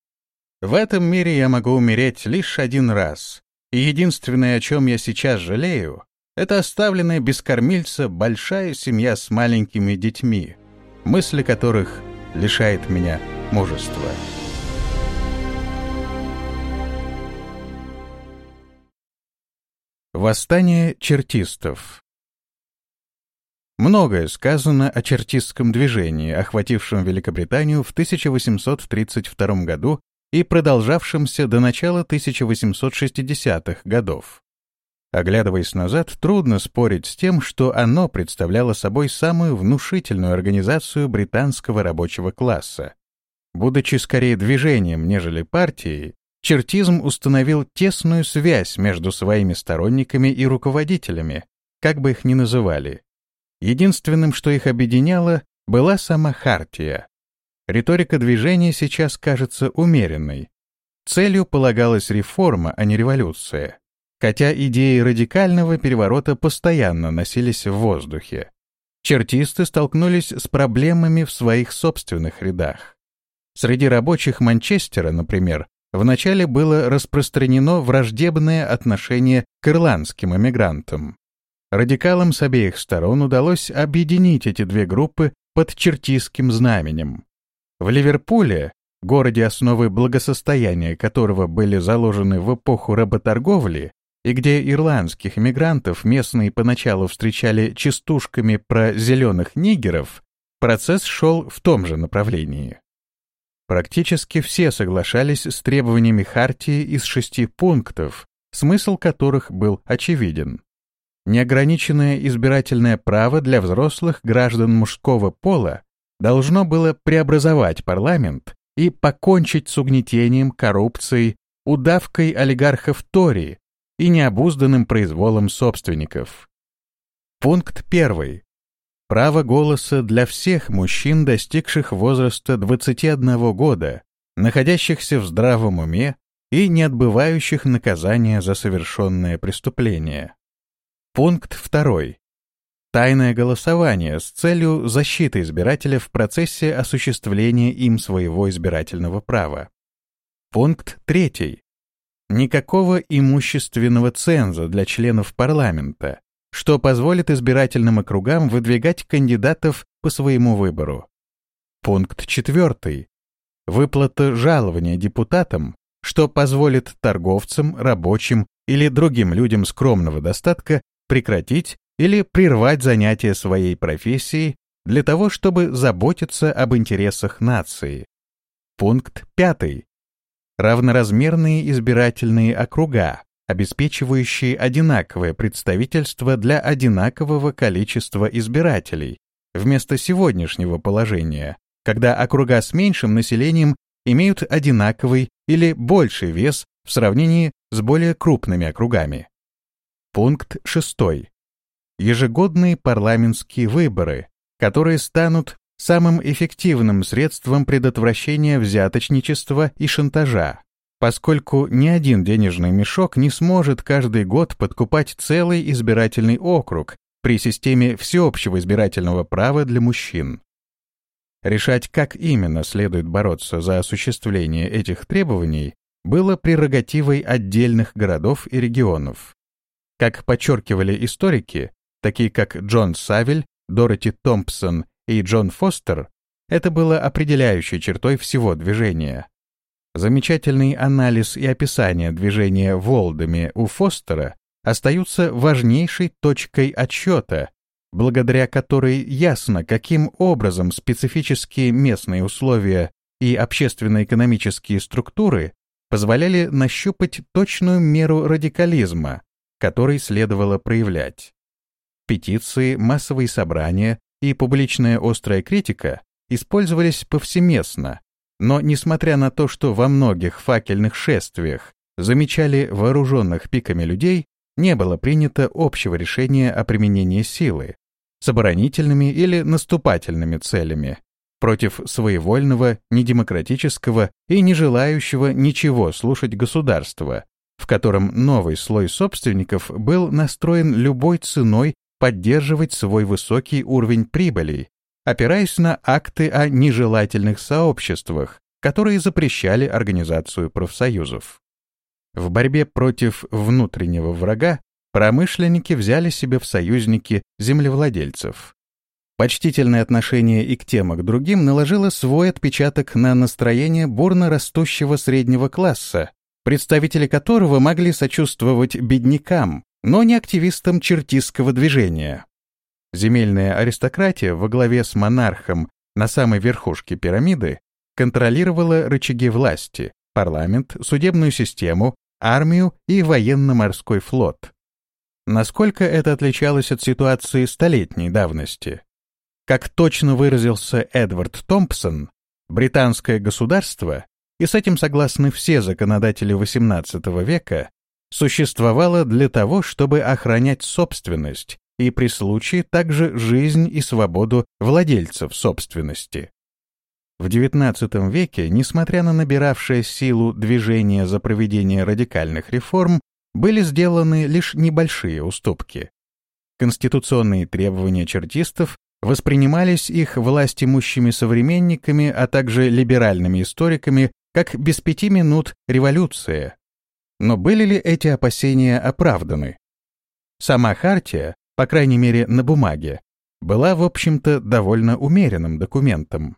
В этом мире я могу умереть лишь один раз, и единственное, о чем я сейчас жалею, это оставленная без кормильца большая семья с маленькими детьми, мысли которых лишает меня мужества. Восстание чертистов Многое сказано о чертистском движении, охватившем Великобританию в 1832 году и продолжавшемся до начала 1860-х годов. Оглядываясь назад, трудно спорить с тем, что оно представляло собой самую внушительную организацию британского рабочего класса. Будучи скорее движением, нежели партией, чертизм установил тесную связь между своими сторонниками и руководителями, как бы их ни называли, Единственным, что их объединяло, была сама Хартия. Риторика движения сейчас кажется умеренной. Целью полагалась реформа, а не революция. Хотя идеи радикального переворота постоянно носились в воздухе. Чертисты столкнулись с проблемами в своих собственных рядах. Среди рабочих Манчестера, например, вначале было распространено враждебное отношение к ирландским эмигрантам. Радикалам с обеих сторон удалось объединить эти две группы под чертистским знаменем. В Ливерпуле, городе основы благосостояния которого были заложены в эпоху работорговли, и где ирландских иммигрантов местные поначалу встречали частушками про зеленых нигеров, процесс шел в том же направлении. Практически все соглашались с требованиями Хартии из шести пунктов, смысл которых был очевиден неограниченное избирательное право для взрослых граждан мужского пола должно было преобразовать парламент и покончить с угнетением, коррупцией, удавкой олигархов Тори и необузданным произволом собственников. Пункт 1. Право голоса для всех мужчин, достигших возраста 21 года, находящихся в здравом уме и не отбывающих наказания за совершенное преступление. Пункт 2. Тайное голосование с целью защиты избирателя в процессе осуществления им своего избирательного права. Пункт 3. Никакого имущественного ценза для членов парламента, что позволит избирательным округам выдвигать кандидатов по своему выбору. Пункт 4. Выплата жалования депутатам, что позволит торговцам, рабочим или другим людям скромного достатка прекратить или прервать занятия своей профессией для того, чтобы заботиться об интересах нации. Пункт 5. Равноразмерные избирательные округа, обеспечивающие одинаковое представительство для одинакового количества избирателей, вместо сегодняшнего положения, когда округа с меньшим населением имеют одинаковый или больший вес в сравнении с более крупными округами. Пункт 6. Ежегодные парламентские выборы, которые станут самым эффективным средством предотвращения взяточничества и шантажа, поскольку ни один денежный мешок не сможет каждый год подкупать целый избирательный округ при системе всеобщего избирательного права для мужчин. Решать, как именно следует бороться за осуществление этих требований, было прерогативой отдельных городов и регионов. Как подчеркивали историки, такие как Джон Савель, Дороти Томпсон и Джон Фостер, это было определяющей чертой всего движения. Замечательный анализ и описание движения Волдами у Фостера остаются важнейшей точкой отсчета, благодаря которой ясно, каким образом специфические местные условия и общественно-экономические структуры позволяли нащупать точную меру радикализма, который следовало проявлять. Петиции, массовые собрания и публичная острая критика использовались повсеместно, но несмотря на то, что во многих факельных шествиях замечали вооруженных пиками людей, не было принято общего решения о применении силы с оборонительными или наступательными целями против своевольного, недемократического и не желающего ничего слушать государства, в котором новый слой собственников был настроен любой ценой поддерживать свой высокий уровень прибыли, опираясь на акты о нежелательных сообществах, которые запрещали организацию профсоюзов. В борьбе против внутреннего врага промышленники взяли себе в союзники землевладельцев. Почтительное отношение и к тем, и к другим наложило свой отпечаток на настроение бурно растущего среднего класса, представители которого могли сочувствовать беднякам, но не активистам чертистского движения. Земельная аристократия во главе с монархом на самой верхушке пирамиды контролировала рычаги власти, парламент, судебную систему, армию и военно-морской флот. Насколько это отличалось от ситуации столетней давности? Как точно выразился Эдвард Томпсон, британское государство, и с этим согласны все законодатели XVIII века, существовало для того, чтобы охранять собственность и при случае также жизнь и свободу владельцев собственности. В XIX веке, несмотря на набиравшее силу движение за проведение радикальных реформ, были сделаны лишь небольшие уступки. Конституционные требования чертистов воспринимались их властимущими современниками, а также либеральными историками, как без пяти минут революция. Но были ли эти опасения оправданы? Сама Хартия, по крайней мере на бумаге, была, в общем-то, довольно умеренным документом.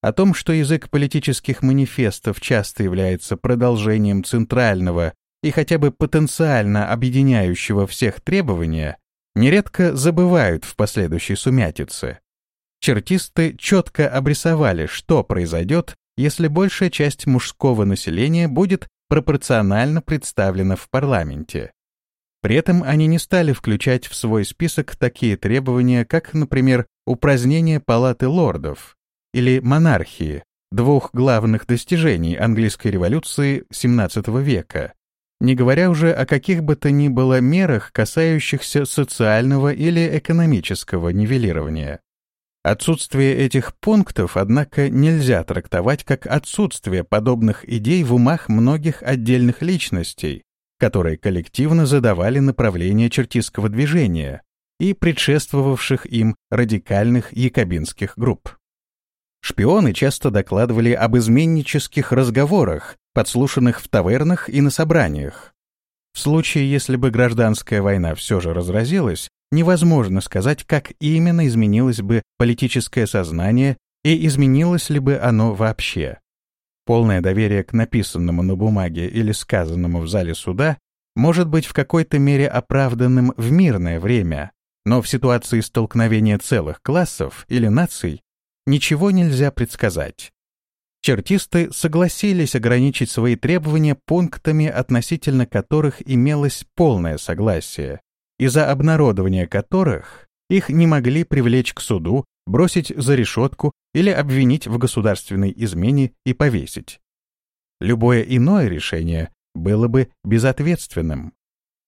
О том, что язык политических манифестов часто является продолжением центрального и хотя бы потенциально объединяющего всех требования, нередко забывают в последующей сумятице. Чертисты четко обрисовали, что произойдет, если большая часть мужского населения будет пропорционально представлена в парламенте. При этом они не стали включать в свой список такие требования, как, например, упразднение палаты лордов, или монархии, двух главных достижений английской революции XVII века, не говоря уже о каких бы то ни было мерах, касающихся социального или экономического нивелирования. Отсутствие этих пунктов, однако, нельзя трактовать как отсутствие подобных идей в умах многих отдельных личностей, которые коллективно задавали направление чертистского движения и предшествовавших им радикальных якобинских групп. Шпионы часто докладывали об изменнических разговорах, подслушанных в тавернах и на собраниях. В случае, если бы гражданская война все же разразилась, невозможно сказать, как именно изменилось бы политическое сознание и изменилось ли бы оно вообще. Полное доверие к написанному на бумаге или сказанному в зале суда может быть в какой-то мере оправданным в мирное время, но в ситуации столкновения целых классов или наций ничего нельзя предсказать. Чертисты согласились ограничить свои требования пунктами, относительно которых имелось полное согласие, из-за обнародования которых их не могли привлечь к суду, бросить за решетку или обвинить в государственной измене и повесить. Любое иное решение было бы безответственным.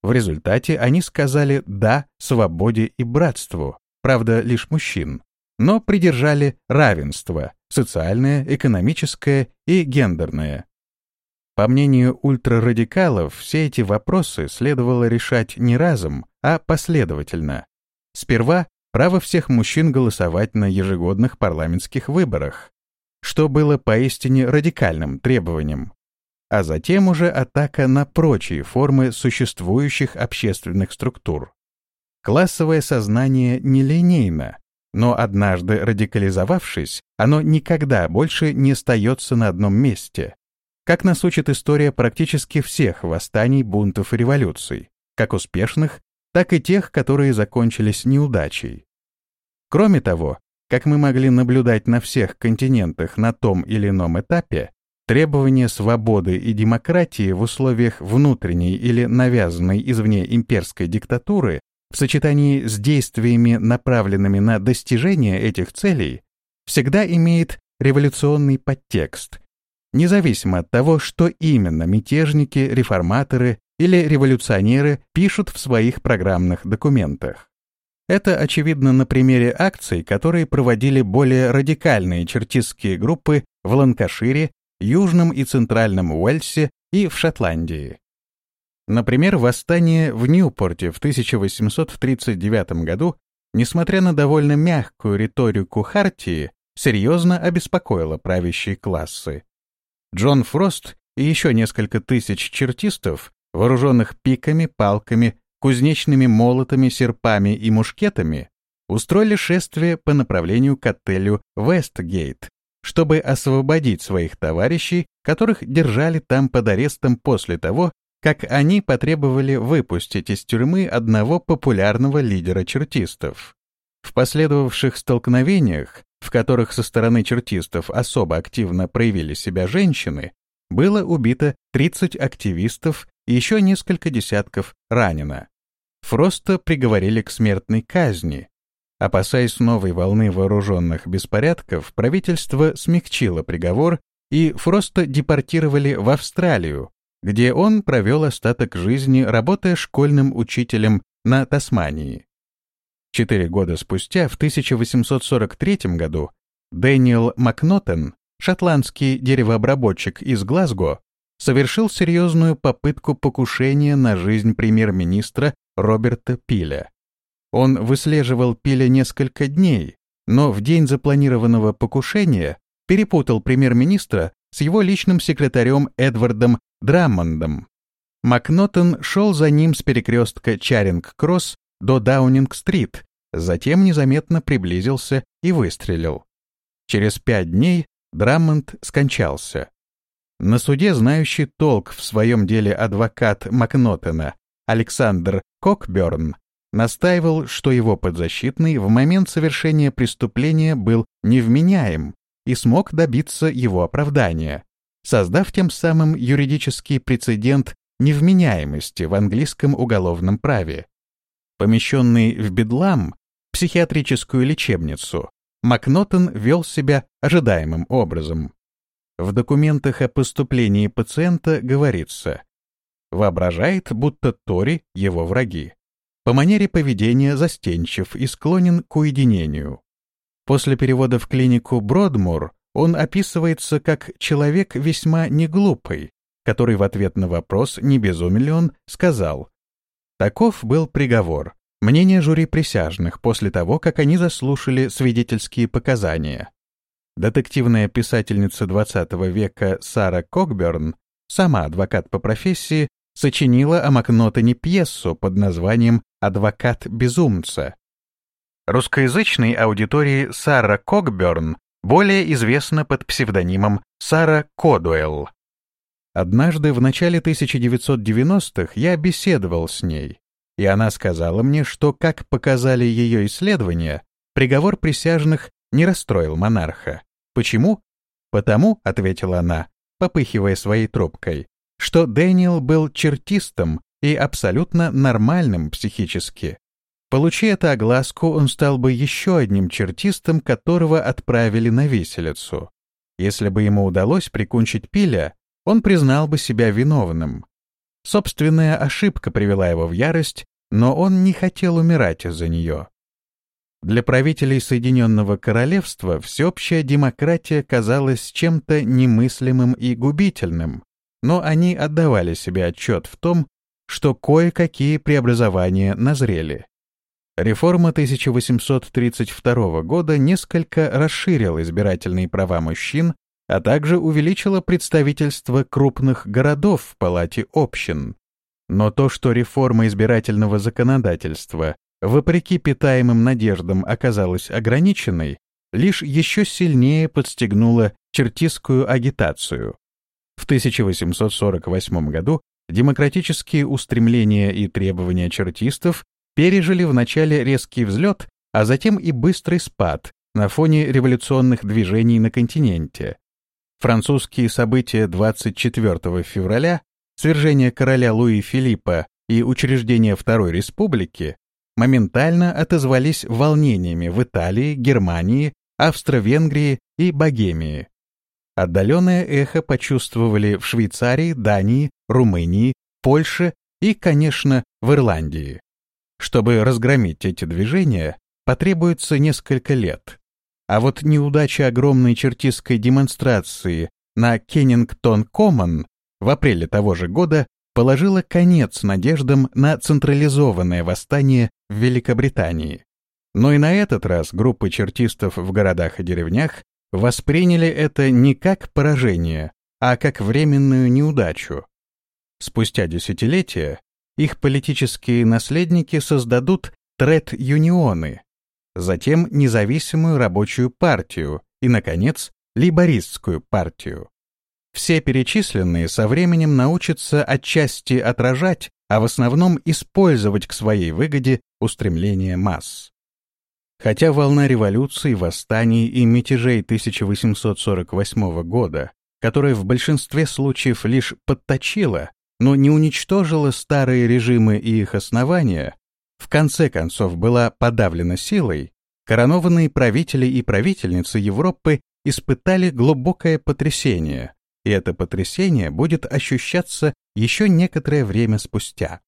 В результате они сказали «да» свободе и братству, правда, лишь мужчин, но придержали равенство — социальное, экономическое и гендерное. По мнению ультрарадикалов, все эти вопросы следовало решать не разом, а последовательно. Сперва право всех мужчин голосовать на ежегодных парламентских выборах, что было поистине радикальным требованием, а затем уже атака на прочие формы существующих общественных структур. Классовое сознание нелинейно, но однажды радикализовавшись, оно никогда больше не остается на одном месте. Как нас учит история практически всех восстаний, бунтов и революций, как успешных, так и тех, которые закончились неудачей. Кроме того, как мы могли наблюдать на всех континентах на том или ином этапе, требование свободы и демократии в условиях внутренней или навязанной извне имперской диктатуры в сочетании с действиями, направленными на достижение этих целей, всегда имеет революционный подтекст, независимо от того, что именно мятежники, реформаторы или революционеры пишут в своих программных документах. Это очевидно на примере акций, которые проводили более радикальные чертистские группы в Ланкашире, Южном и Центральном Уэльсе и в Шотландии. Например, восстание в Ньюпорте в 1839 году, несмотря на довольно мягкую риторику Хартии, серьезно обеспокоило правящие классы. Джон Фрост и еще несколько тысяч чертистов, вооруженных пиками, палками, кузнечными молотами, серпами и мушкетами, устроили шествие по направлению к отелю Вестгейт, чтобы освободить своих товарищей, которых держали там под арестом после того, как они потребовали выпустить из тюрьмы одного популярного лидера чертистов. В последовавших столкновениях, в которых со стороны чертистов особо активно проявили себя женщины, было убито 30 активистов и еще несколько десятков ранено. Фроста приговорили к смертной казни. Опасаясь новой волны вооруженных беспорядков, правительство смягчило приговор, и Фроста депортировали в Австралию, где он провел остаток жизни, работая школьным учителем на Тасмании. Четыре года спустя, в 1843 году, Дэниел Макнотен, шотландский деревообработчик из Глазго, совершил серьезную попытку покушения на жизнь премьер-министра Роберта Пиля. Он выслеживал Пиля несколько дней, но в день запланированного покушения перепутал премьер-министра с его личным секретарем Эдвардом Драммондом. Макнотон шел за ним с перекрестка Чаринг-Кросс до Даунинг-стрит, затем незаметно приблизился и выстрелил. Через пять дней Драммонд скончался. На суде знающий толк в своем деле адвокат Макнотона Александр Кокберн настаивал, что его подзащитный в момент совершения преступления был невменяем и смог добиться его оправдания, создав тем самым юридический прецедент невменяемости в английском уголовном праве. Помещенный в Бедлам, психиатрическую лечебницу, Макнотон вел себя ожидаемым образом. В документах о поступлении пациента говорится, воображает, будто Тори — его враги. По манере поведения застенчив и склонен к уединению. После перевода в клинику Бродмур он описывается как человек весьма неглупый, который в ответ на вопрос, не безумен ли он, сказал «Таков был приговор, мнение жюри присяжных после того, как они заслушали свидетельские показания». Детективная писательница XX века Сара Кокберн, сама адвокат по профессии, сочинила о Макнотоне пьесу под названием «Адвокат безумца». Русскоязычной аудитории Сара Кокберн более известна под псевдонимом Сара Кодуэлл. Однажды в начале 1990-х я беседовал с ней, и она сказала мне, что, как показали ее исследования, приговор присяжных не расстроил монарха. Почему? Потому, — ответила она, попыхивая своей трубкой, что Дэниел был чертистом и абсолютно нормальным психически. Получи это огласку, он стал бы еще одним чертистом, которого отправили на виселицу. Если бы ему удалось прикончить Пиля, он признал бы себя виновным. Собственная ошибка привела его в ярость, но он не хотел умирать из-за нее. Для правителей Соединенного Королевства всеобщая демократия казалась чем-то немыслимым и губительным, но они отдавали себе отчет в том, что кое-какие преобразования назрели. Реформа 1832 года несколько расширила избирательные права мужчин, а также увеличила представительство крупных городов в палате общин. Но то, что реформа избирательного законодательства, вопреки питаемым надеждам, оказалась ограниченной, лишь еще сильнее подстегнула чертистскую агитацию. В 1848 году демократические устремления и требования чертистов пережили вначале резкий взлет, а затем и быстрый спад, на фоне революционных движений на континенте. Французские события 24 февраля, свержение короля Луи Филиппа и учреждение Второй Республики моментально отозвались волнениями в Италии, Германии, Австро-Венгрии и Богемии. Отдаленное эхо почувствовали в Швейцарии, Дании, Румынии, Польше и, конечно, в Ирландии. Чтобы разгромить эти движения, потребуется несколько лет. А вот неудача огромной чертистской демонстрации на Кеннингтон-Коммон в апреле того же года положила конец надеждам на централизованное восстание в Великобритании. Но и на этот раз группы чертистов в городах и деревнях восприняли это не как поражение, а как временную неудачу. Спустя десятилетия их политические наследники создадут тред-юнионы, затем независимую рабочую партию и, наконец, лейбористскую партию. Все перечисленные со временем научатся отчасти отражать, а в основном использовать к своей выгоде устремления масс. Хотя волна революций, восстаний и мятежей 1848 года, которая в большинстве случаев лишь подточила, но не уничтожила старые режимы и их основания, в конце концов была подавлена силой, коронованные правители и правительницы Европы испытали глубокое потрясение, и это потрясение будет ощущаться еще некоторое время спустя.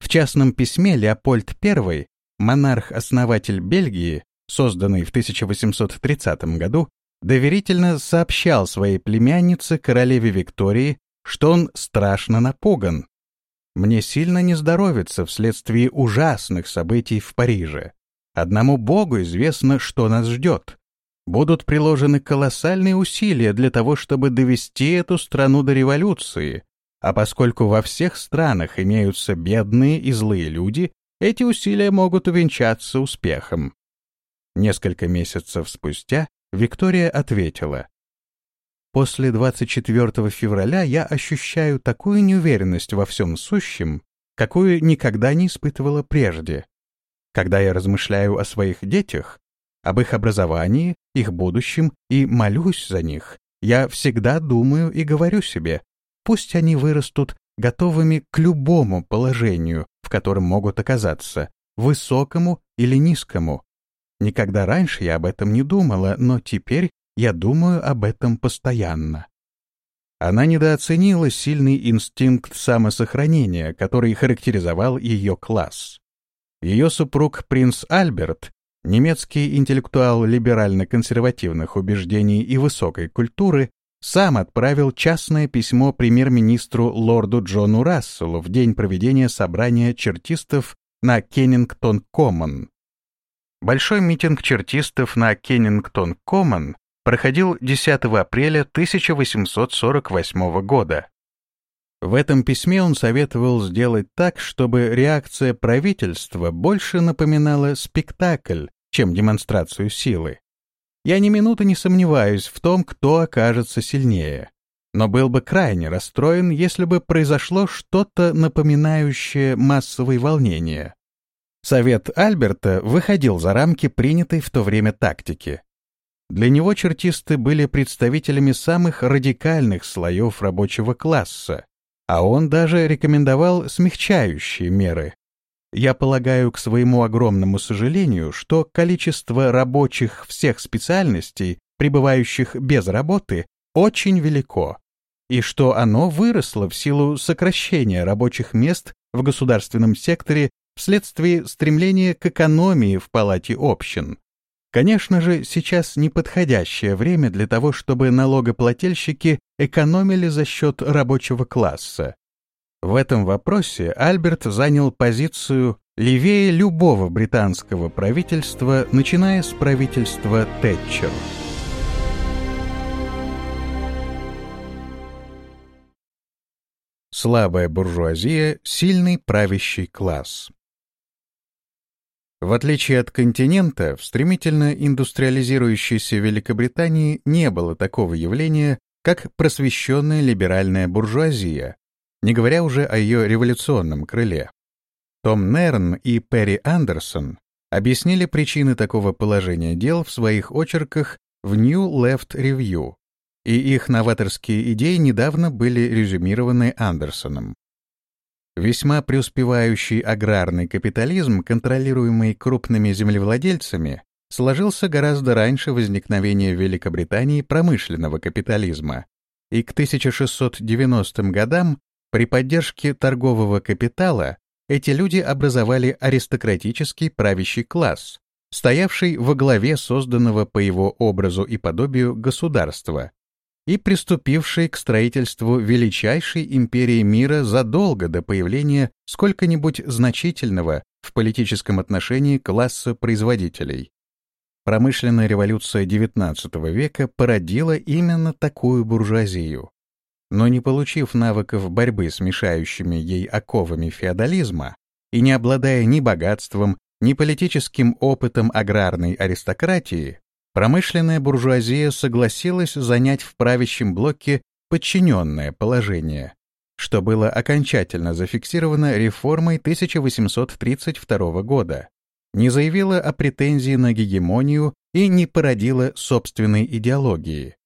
В частном письме Леопольд I монарх-основатель Бельгии, созданный в 1830 году, доверительно сообщал своей племяннице, королеве Виктории, что он страшно напуган. «Мне сильно не здоровится вследствие ужасных событий в Париже. Одному Богу известно, что нас ждет. Будут приложены колоссальные усилия для того, чтобы довести эту страну до революции, а поскольку во всех странах имеются бедные и злые люди, эти усилия могут увенчаться успехом. Несколько месяцев спустя Виктория ответила. «После 24 февраля я ощущаю такую неуверенность во всем сущем, какую никогда не испытывала прежде. Когда я размышляю о своих детях, об их образовании, их будущем и молюсь за них, я всегда думаю и говорю себе, пусть они вырастут готовыми к любому положению, в котором могут оказаться, высокому или низкому. Никогда раньше я об этом не думала, но теперь я думаю об этом постоянно. Она недооценила сильный инстинкт самосохранения, который характеризовал ее класс. Ее супруг принц Альберт, немецкий интеллектуал либерально-консервативных убеждений и высокой культуры, сам отправил частное письмо премьер-министру лорду Джону Расселу в день проведения собрания чертистов на Кеннингтон-Коммон. Большой митинг чертистов на Кеннингтон-Коммон проходил 10 апреля 1848 года. В этом письме он советовал сделать так, чтобы реакция правительства больше напоминала спектакль, чем демонстрацию силы. Я ни минуты не сомневаюсь в том, кто окажется сильнее. Но был бы крайне расстроен, если бы произошло что-то напоминающее массовые волнения. Совет Альберта выходил за рамки принятой в то время тактики. Для него чертисты были представителями самых радикальных слоев рабочего класса, а он даже рекомендовал смягчающие меры, я полагаю, к своему огромному сожалению, что количество рабочих всех специальностей, пребывающих без работы, очень велико, и что оно выросло в силу сокращения рабочих мест в государственном секторе вследствие стремления к экономии в палате общин. Конечно же, сейчас неподходящее время для того, чтобы налогоплательщики экономили за счет рабочего класса. В этом вопросе Альберт занял позицию левее любого британского правительства, начиная с правительства Тэтчер. Слабая буржуазия, сильный правящий класс. В отличие от континента, в стремительно индустриализирующейся Великобритании не было такого явления, как просвещенная либеральная буржуазия, не говоря уже о ее революционном крыле. Том Нерн и Перри Андерсон объяснили причины такого положения дел в своих очерках в New Left Review, и их новаторские идеи недавно были резюмированы Андерсоном. Весьма преуспевающий аграрный капитализм, контролируемый крупными землевладельцами, сложился гораздо раньше возникновения в Великобритании промышленного капитализма, и к 1690 годам при поддержке торгового капитала эти люди образовали аристократический правящий класс, стоявший во главе созданного по его образу и подобию государства и приступивший к строительству величайшей империи мира задолго до появления сколько-нибудь значительного в политическом отношении класса производителей. Промышленная революция XIX века породила именно такую буржуазию. Но не получив навыков борьбы с мешающими ей оковами феодализма и не обладая ни богатством, ни политическим опытом аграрной аристократии, промышленная буржуазия согласилась занять в правящем блоке подчиненное положение, что было окончательно зафиксировано реформой 1832 года не заявила о претензии на гегемонию и не породила собственной идеологии.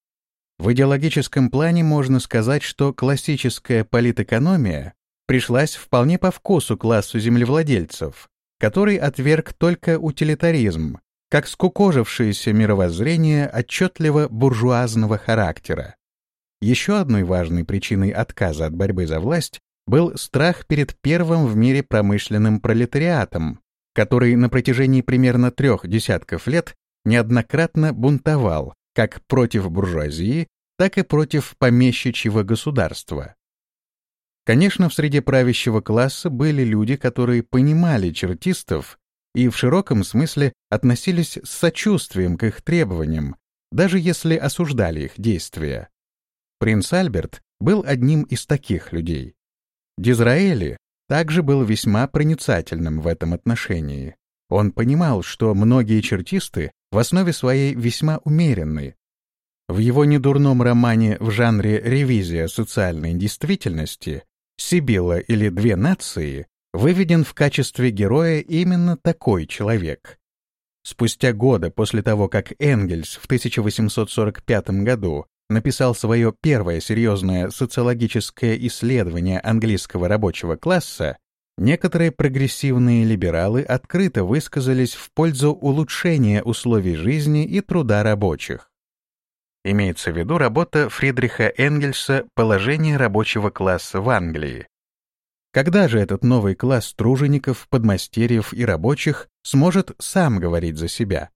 В идеологическом плане можно сказать, что классическая политэкономия пришлась вполне по вкусу классу землевладельцев, который отверг только утилитаризм, как скукожившееся мировоззрение отчетливо буржуазного характера. Еще одной важной причиной отказа от борьбы за власть был страх перед первым в мире промышленным пролетариатом, который на протяжении примерно трех десятков лет неоднократно бунтовал как против буржуазии, так и против помещичьего государства. Конечно, в среде правящего класса были люди, которые понимали чертистов и в широком смысле относились с сочувствием к их требованиям, даже если осуждали их действия. Принц Альберт был одним из таких людей. Дизраэли также был весьма проницательным в этом отношении. Он понимал, что многие чертисты в основе своей весьма умеренны. В его недурном романе в жанре «Ревизия социальной действительности» «Сибила или две нации» выведен в качестве героя именно такой человек. Спустя годы после того, как Энгельс в 1845 году написал свое первое серьезное социологическое исследование английского рабочего класса, некоторые прогрессивные либералы открыто высказались в пользу улучшения условий жизни и труда рабочих. Имеется в виду работа Фридриха Энгельса «Положение рабочего класса в Англии». Когда же этот новый класс тружеников, подмастерьев и рабочих сможет сам говорить за себя?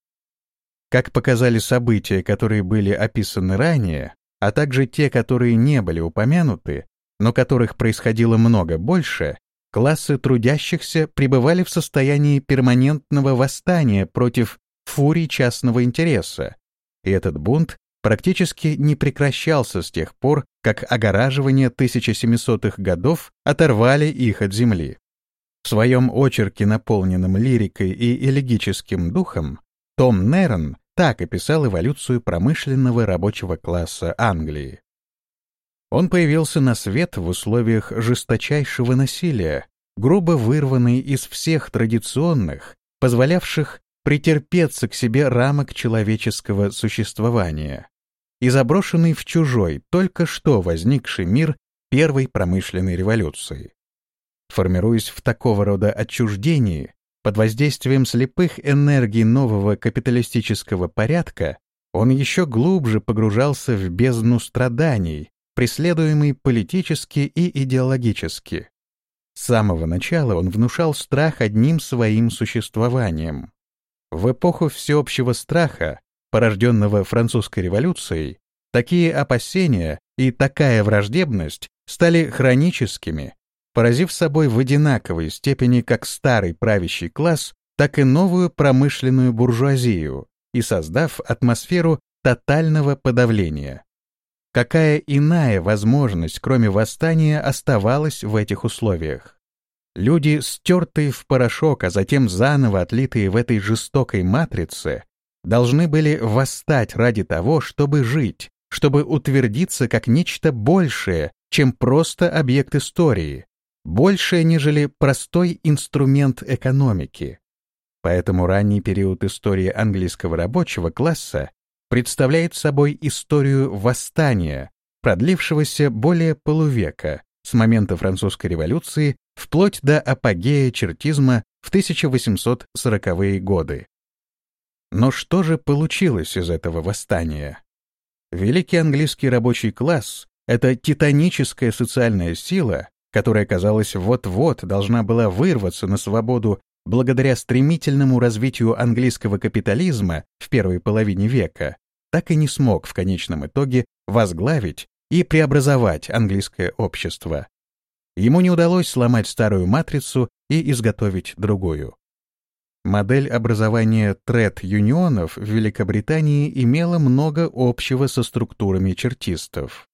Как показали события, которые были описаны ранее, а также те, которые не были упомянуты, но которых происходило много больше, классы трудящихся пребывали в состоянии перманентного восстания против фурий частного интереса, и этот бунт практически не прекращался с тех пор, как огораживание 1700-х годов оторвали их от земли. В своем очерке, наполненном лирикой и элегическим духом, том Нерон так описал эволюцию промышленного рабочего класса Англии. Он появился на свет в условиях жесточайшего насилия, грубо вырванный из всех традиционных, позволявших претерпеться к себе рамок человеческого существования, и заброшенный в чужой, только что возникший мир первой промышленной революции. Формируясь в такого рода отчуждении, под воздействием слепых энергий нового капиталистического порядка он еще глубже погружался в бездну страданий, преследуемый политически и идеологически. С самого начала он внушал страх одним своим существованием. В эпоху всеобщего страха, порожденного французской революцией, такие опасения и такая враждебность стали хроническими поразив собой в одинаковой степени как старый правящий класс, так и новую промышленную буржуазию и создав атмосферу тотального подавления. Какая иная возможность, кроме восстания, оставалась в этих условиях? Люди, стертые в порошок, а затем заново отлитые в этой жестокой матрице, должны были восстать ради того, чтобы жить, чтобы утвердиться как нечто большее, чем просто объект истории, большее, нежели простой инструмент экономики. Поэтому ранний период истории английского рабочего класса представляет собой историю восстания, продлившегося более полувека с момента французской революции вплоть до апогея чертизма в 1840-е годы. Но что же получилось из этого восстания? Великий английский рабочий класс — это титаническая социальная сила, которая, казалось, вот-вот должна была вырваться на свободу благодаря стремительному развитию английского капитализма в первой половине века, так и не смог в конечном итоге возглавить и преобразовать английское общество. Ему не удалось сломать старую матрицу и изготовить другую. Модель образования тред-юнионов в Великобритании имела много общего со структурами чертистов.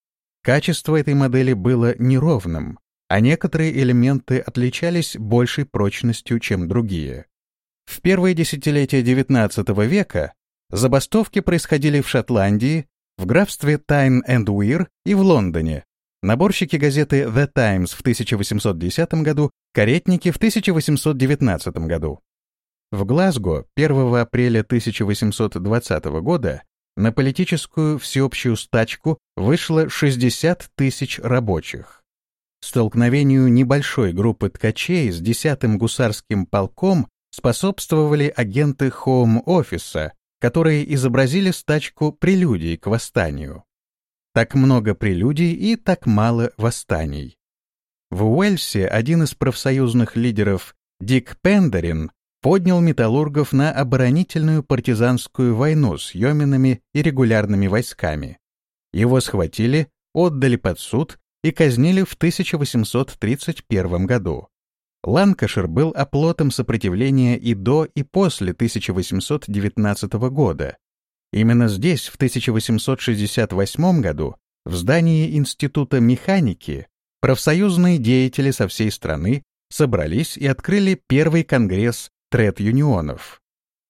Качество этой модели было неровным, а некоторые элементы отличались большей прочностью, чем другие. В первые десятилетия XIX века забастовки происходили в Шотландии, в графстве Тайн энд Уир и в Лондоне. Наборщики газеты The Times в 1810 году, каретники в 1819 году. В Глазго 1 апреля 1820 года на политическую всеобщую стачку вышло 60 тысяч рабочих. Столкновению небольшой группы ткачей с 10-м гусарским полком способствовали агенты Хоум-офиса, которые изобразили стачку прелюдий к восстанию. Так много прелюдий и так мало восстаний. В Уэльсе один из профсоюзных лидеров Дик Пендерин поднял металлургов на оборонительную партизанскую войну с йоминами и регулярными войсками. Его схватили, отдали под суд и казнили в 1831 году. Ланкашир был оплотом сопротивления и до, и после 1819 года. Именно здесь, в 1868 году, в здании Института механики, профсоюзные деятели со всей страны собрались и открыли первый конгресс тред-юнионов.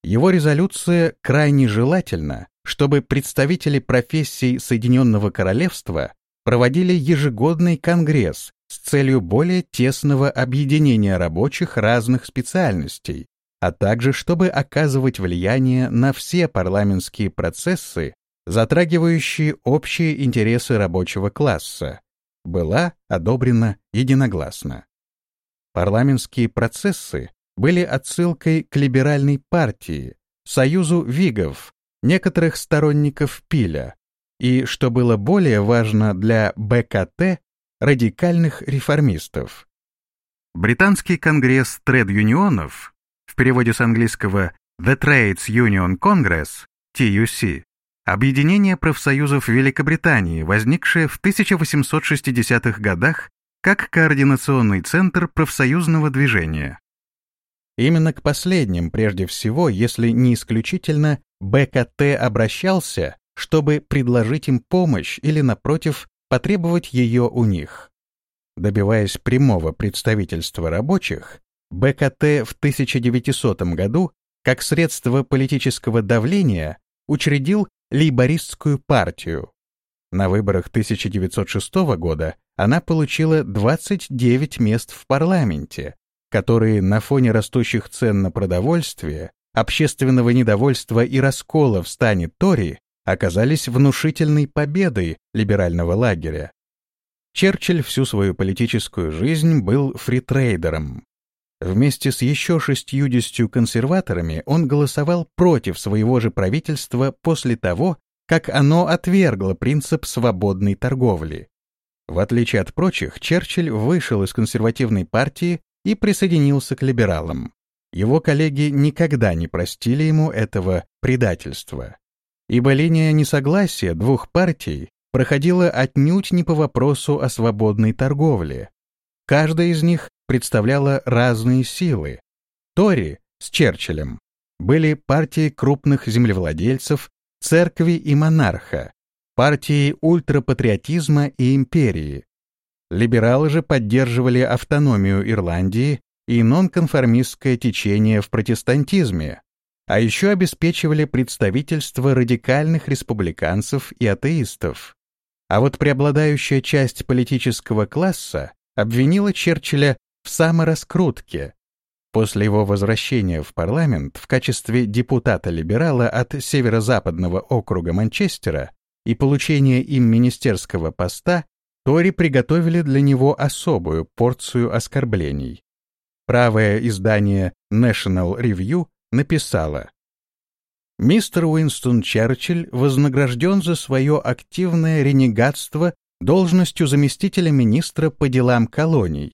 Его резолюция крайне желательна, чтобы представители профессий Соединенного Королевства проводили ежегодный конгресс с целью более тесного объединения рабочих разных специальностей, а также чтобы оказывать влияние на все парламентские процессы, затрагивающие общие интересы рабочего класса, была одобрена единогласно. Парламентские процессы были отсылкой к либеральной партии, союзу вигов, некоторых сторонников Пиля, и, что было более важно для БКТ, радикальных реформистов. Британский конгресс тред-юнионов, в переводе с английского The Trades Union Congress, TUC, объединение профсоюзов Великобритании, возникшее в 1860-х годах как координационный центр профсоюзного движения. Именно к последним, прежде всего, если не исключительно, БКТ обращался, чтобы предложить им помощь или, напротив, потребовать ее у них. Добиваясь прямого представительства рабочих, БКТ в 1900 году, как средство политического давления, учредил лейбористскую партию. На выборах 1906 года она получила 29 мест в парламенте, которые на фоне растущих цен на продовольствие, общественного недовольства и раскола в стане Тори оказались внушительной победой либерального лагеря. Черчилль всю свою политическую жизнь был фритрейдером. Вместе с еще шестьюдесятью консерваторами он голосовал против своего же правительства после того, как оно отвергло принцип свободной торговли. В отличие от прочих, Черчилль вышел из консервативной партии и присоединился к либералам. Его коллеги никогда не простили ему этого предательства. Ибо линия несогласия двух партий проходила отнюдь не по вопросу о свободной торговле. Каждая из них представляла разные силы. Тори с Черчиллем были партии крупных землевладельцев, церкви и монарха, партии ультрапатриотизма и империи, Либералы же поддерживали автономию Ирландии и нонконформистское течение в протестантизме, а еще обеспечивали представительство радикальных республиканцев и атеистов. А вот преобладающая часть политического класса обвинила Черчилля в самораскрутке. После его возвращения в парламент в качестве депутата-либерала от северо-западного округа Манчестера и получения им министерского поста, Тори приготовили для него особую порцию оскорблений. Правое издание National Review написало «Мистер Уинстон Черчилль вознагражден за свое активное ренегатство должностью заместителя министра по делам колоний,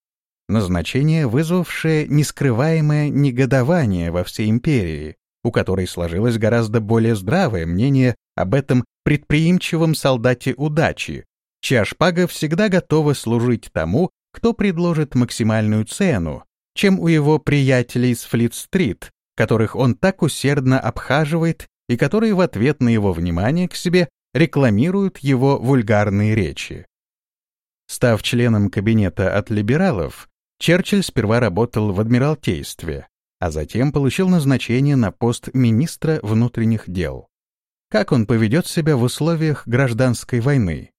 назначение, вызвавшее нескрываемое негодование во всей империи, у которой сложилось гораздо более здравое мнение об этом предприимчивом солдате удачи, чья шпага всегда готова служить тому, кто предложит максимальную цену, чем у его приятелей с Флит-стрит, которых он так усердно обхаживает и которые в ответ на его внимание к себе рекламируют его вульгарные речи. Став членом кабинета от либералов, Черчилль сперва работал в Адмиралтействе, а затем получил назначение на пост министра внутренних дел. Как он поведет себя в условиях гражданской войны?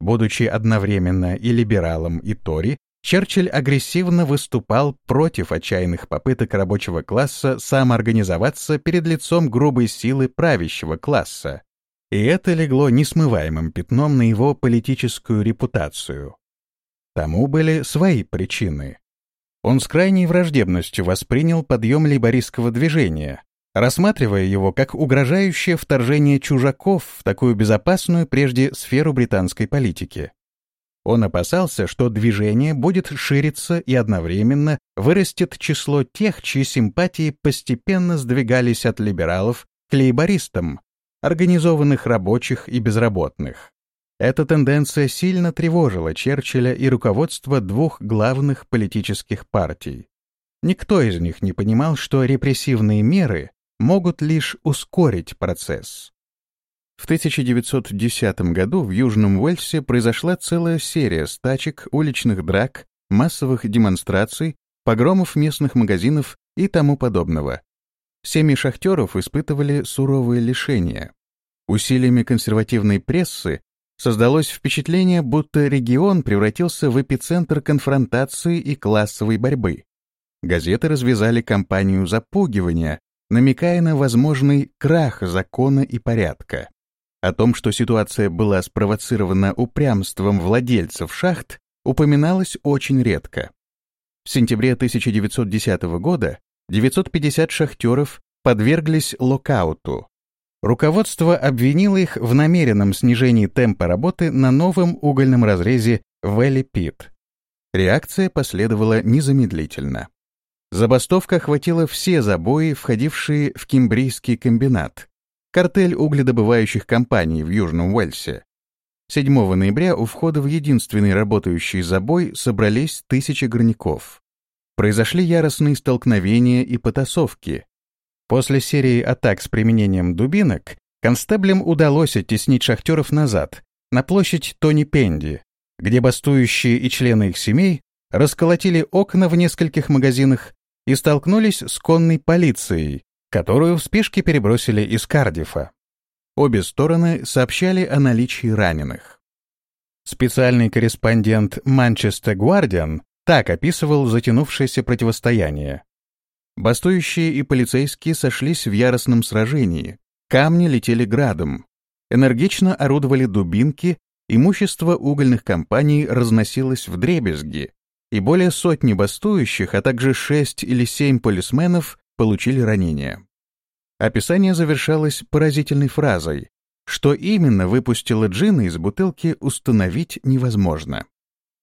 Будучи одновременно и либералом, и Тори, Черчилль агрессивно выступал против отчаянных попыток рабочего класса самоорганизоваться перед лицом грубой силы правящего класса, и это легло несмываемым пятном на его политическую репутацию. Тому были свои причины. Он с крайней враждебностью воспринял подъем лейбористского движения, рассматривая его как угрожающее вторжение чужаков в такую безопасную прежде сферу британской политики. Он опасался, что движение будет шириться и одновременно вырастет число тех, чьи симпатии постепенно сдвигались от либералов к лейбористам, организованных рабочих и безработных. Эта тенденция сильно тревожила Черчилля и руководство двух главных политических партий. Никто из них не понимал, что репрессивные меры могут лишь ускорить процесс. В 1910 году в Южном Уэльсе произошла целая серия стачек, уличных драк, массовых демонстраций, погромов местных магазинов и тому подобного. Семьи шахтеров испытывали суровые лишения. Усилиями консервативной прессы создалось впечатление, будто регион превратился в эпицентр конфронтации и классовой борьбы. Газеты развязали кампанию запугивания, намекая на возможный крах закона и порядка. О том, что ситуация была спровоцирована упрямством владельцев шахт, упоминалось очень редко. В сентябре 1910 года 950 шахтеров подверглись локауту. Руководство обвинило их в намеренном снижении темпа работы на новом угольном разрезе Вэлли Пит. Реакция последовала незамедлительно. Забастовка охватила все забои, входившие в Кимбрийский комбинат, картель угледобывающих компаний в Южном Уэльсе. 7 ноября у входа в единственный работающий забой собрались тысячи горняков. Произошли яростные столкновения и потасовки. После серии атак с применением дубинок констеблям удалось оттеснить шахтеров назад, на площадь Тони Пенди, где бастующие и члены их семей расколотили окна в нескольких магазинах и столкнулись с конной полицией, которую в спешке перебросили из Кардифа. Обе стороны сообщали о наличии раненых. Специальный корреспондент Манчестер Гвардиан так описывал затянувшееся противостояние. Бастующие и полицейские сошлись в яростном сражении, камни летели градом, энергично орудовали дубинки, имущество угольных компаний разносилось в дребезги, и более сотни бастующих, а также шесть или семь полисменов получили ранения. Описание завершалось поразительной фразой «Что именно выпустила Джина из бутылки, установить невозможно».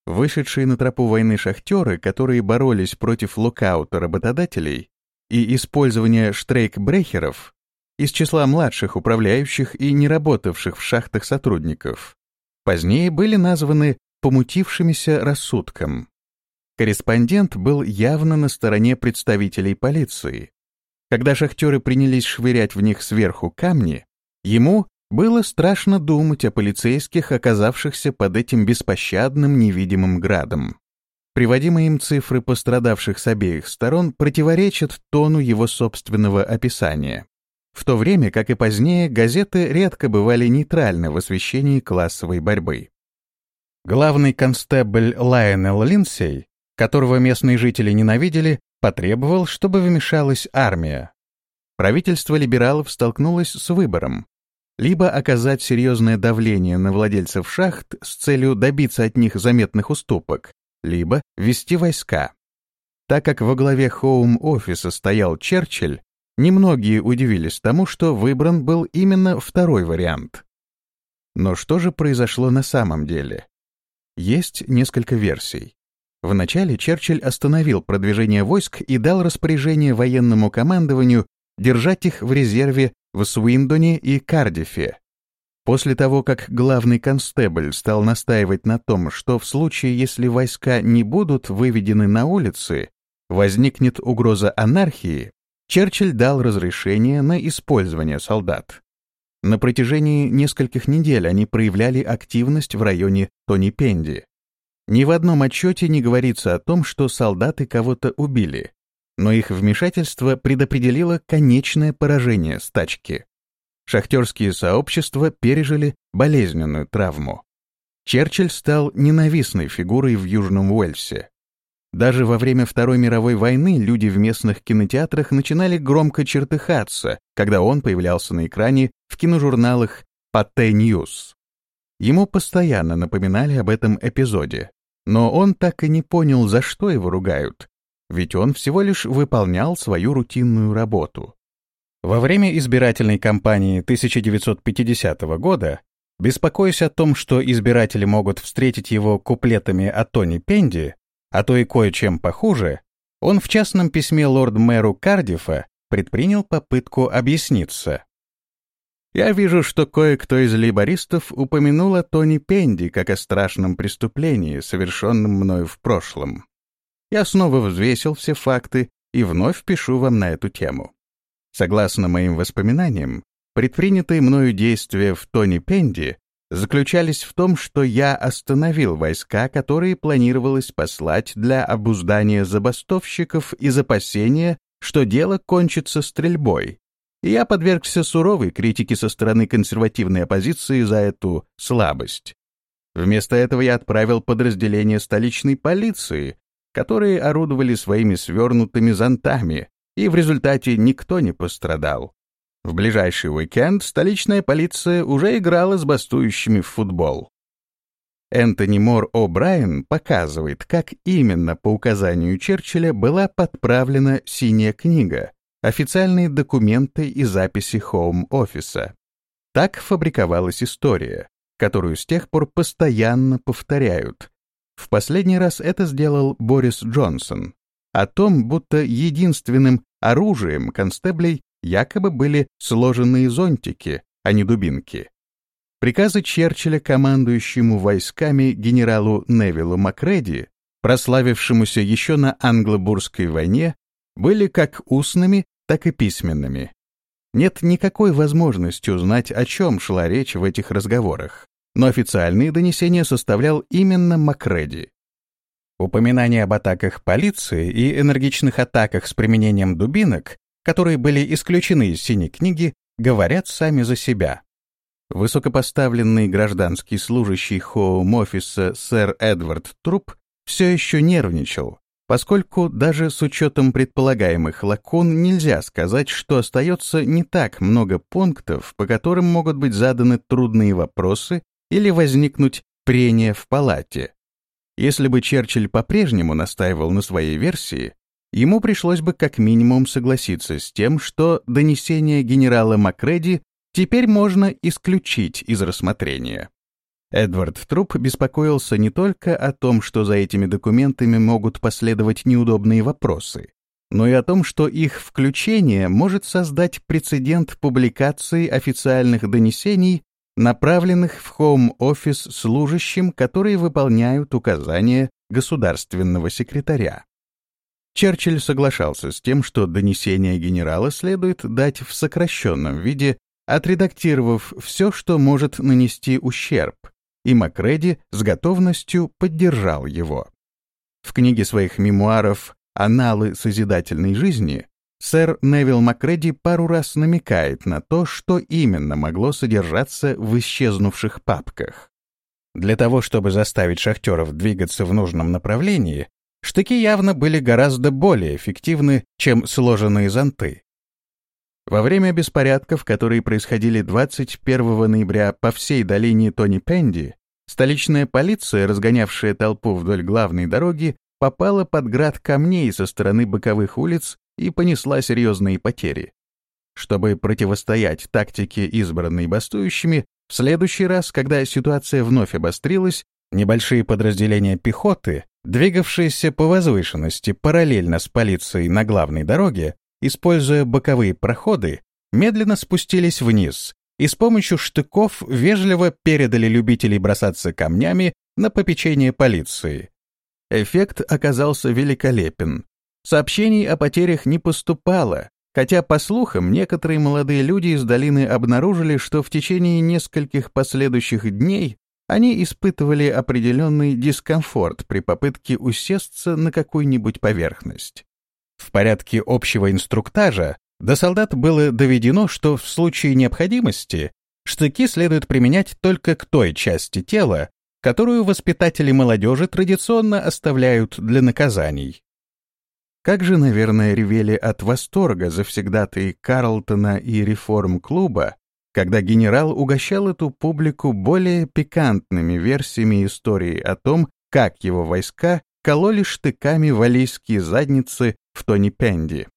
Вышедшие на тропу войны шахтеры, которые боролись против локаута работодателей и использования штрейкбрехеров из числа младших управляющих и не работавших в шахтах сотрудников, позднее были названы помутившимися рассудком. Корреспондент был явно на стороне представителей полиции. Когда шахтеры принялись швырять в них сверху камни, ему было страшно думать о полицейских, оказавшихся под этим беспощадным невидимым градом. Приводимые им цифры пострадавших с обеих сторон противоречат тону его собственного описания. В то время, как и позднее, газеты редко бывали нейтральны в освещении классовой борьбы. Главный констебль Лайонел Линдсей которого местные жители ненавидели, потребовал, чтобы вмешалась армия. Правительство либералов столкнулось с выбором либо оказать серьезное давление на владельцев шахт с целью добиться от них заметных уступок, либо ввести войска. Так как во главе Хоум-офиса стоял Черчилль, немногие удивились тому, что выбран был именно второй вариант. Но что же произошло на самом деле? Есть несколько версий. Вначале Черчилль остановил продвижение войск и дал распоряжение военному командованию держать их в резерве в Суиндоне и Кардифе. После того, как главный констебль стал настаивать на том, что в случае, если войска не будут выведены на улицы, возникнет угроза анархии, Черчилль дал разрешение на использование солдат. На протяжении нескольких недель они проявляли активность в районе Тони-Пенди. Ни в одном отчете не говорится о том, что солдаты кого-то убили но их вмешательство предопределило конечное поражение стачки. Шахтерские сообщества пережили болезненную травму. Черчилль стал ненавистной фигурой в Южном Уэльсе. Даже во время Второй мировой войны люди в местных кинотеатрах начинали громко чертыхаться, когда он появлялся на экране в киножурналах «Патэ Ньюс». Ему постоянно напоминали об этом эпизоде, но он так и не понял, за что его ругают, ведь он всего лишь выполнял свою рутинную работу. Во время избирательной кампании 1950 года, беспокоясь о том, что избиратели могут встретить его куплетами о Тонипенди, а то и кое-чем похуже, он в частном письме лорд-мэру Кардифа предпринял попытку объясниться. Я вижу, что кое-кто из лейбористов упомянул о Тони Пенди как о страшном преступлении, совершенном мною в прошлом. Я снова взвесил все факты и вновь пишу вам на эту тему. Согласно моим воспоминаниям, предпринятые мною действия в Тони Пенди заключались в том, что я остановил войска, которые планировалось послать для обуздания забастовщиков из опасения, что дело кончится стрельбой. Я подвергся суровой критике со стороны консервативной оппозиции за эту слабость. Вместо этого я отправил подразделение столичной полиции, которые орудовали своими свернутыми зонтами, и в результате никто не пострадал. В ближайший уикенд столичная полиция уже играла с бастующими в футбол. Энтони Мор О'Брайен показывает, как именно по указанию Черчилля была подправлена «Синяя книга», официальные документы и записи Хоум-офиса. Так фабриковалась история, которую с тех пор постоянно повторяют, в последний раз это сделал Борис Джонсон. О том, будто единственным оружием констеблей якобы были сложенные зонтики, а не дубинки. Приказы Черчилля командующему войсками генералу Невиллу Макреди, прославившемуся еще на англо-бурской войне, были как устными, так и письменными. Нет никакой возможности узнать, о чем шла речь в этих разговорах но официальные донесения составлял именно Макреди. Упоминания об атаках полиции и энергичных атаках с применением дубинок, которые были исключены из синей книги, говорят сами за себя. Высокопоставленный гражданский служащий хоум-офиса сэр Эдвард Труп все еще нервничал, поскольку даже с учетом предполагаемых лакун нельзя сказать, что остается не так много пунктов, по которым могут быть заданы трудные вопросы или возникнуть прения в палате. Если бы Черчилль по-прежнему настаивал на своей версии, ему пришлось бы как минимум согласиться с тем, что донесение генерала Макреди теперь можно исключить из рассмотрения. Эдвард Труп беспокоился не только о том, что за этими документами могут последовать неудобные вопросы, но и о том, что их включение может создать прецедент публикации официальных донесений направленных в хоум-офис служащим, которые выполняют указания государственного секретаря. Черчилль соглашался с тем, что донесение генерала следует дать в сокращенном виде, отредактировав все, что может нанести ущерб, и Макреди с готовностью поддержал его. В книге своих мемуаров «Аналы созидательной жизни» Сэр Невил Макреди пару раз намекает на то, что именно могло содержаться в исчезнувших папках. Для того, чтобы заставить шахтеров двигаться в нужном направлении, штыки явно были гораздо более эффективны, чем сложенные зонты. Во время беспорядков, которые происходили 21 ноября по всей долине Тони Пенди, столичная полиция, разгонявшая толпу вдоль главной дороги, попала под град камней со стороны боковых улиц и понесла серьезные потери. Чтобы противостоять тактике, избранной бастующими, в следующий раз, когда ситуация вновь обострилась, небольшие подразделения пехоты, двигавшиеся по возвышенности параллельно с полицией на главной дороге, используя боковые проходы, медленно спустились вниз и с помощью штыков вежливо передали любителей бросаться камнями на попечение полиции. Эффект оказался великолепен. Сообщений о потерях не поступало, хотя, по слухам, некоторые молодые люди из долины обнаружили, что в течение нескольких последующих дней они испытывали определенный дискомфорт при попытке усесться на какую-нибудь поверхность. В порядке общего инструктажа до солдат было доведено, что в случае необходимости штыки следует применять только к той части тела, которую воспитатели молодежи традиционно оставляют для наказаний. Как же, наверное, ревели от восторга завсегдатые Карлтона и реформ-клуба, когда генерал угощал эту публику более пикантными версиями истории о том, как его войска кололи штыками валийские задницы в Тони-Пенди.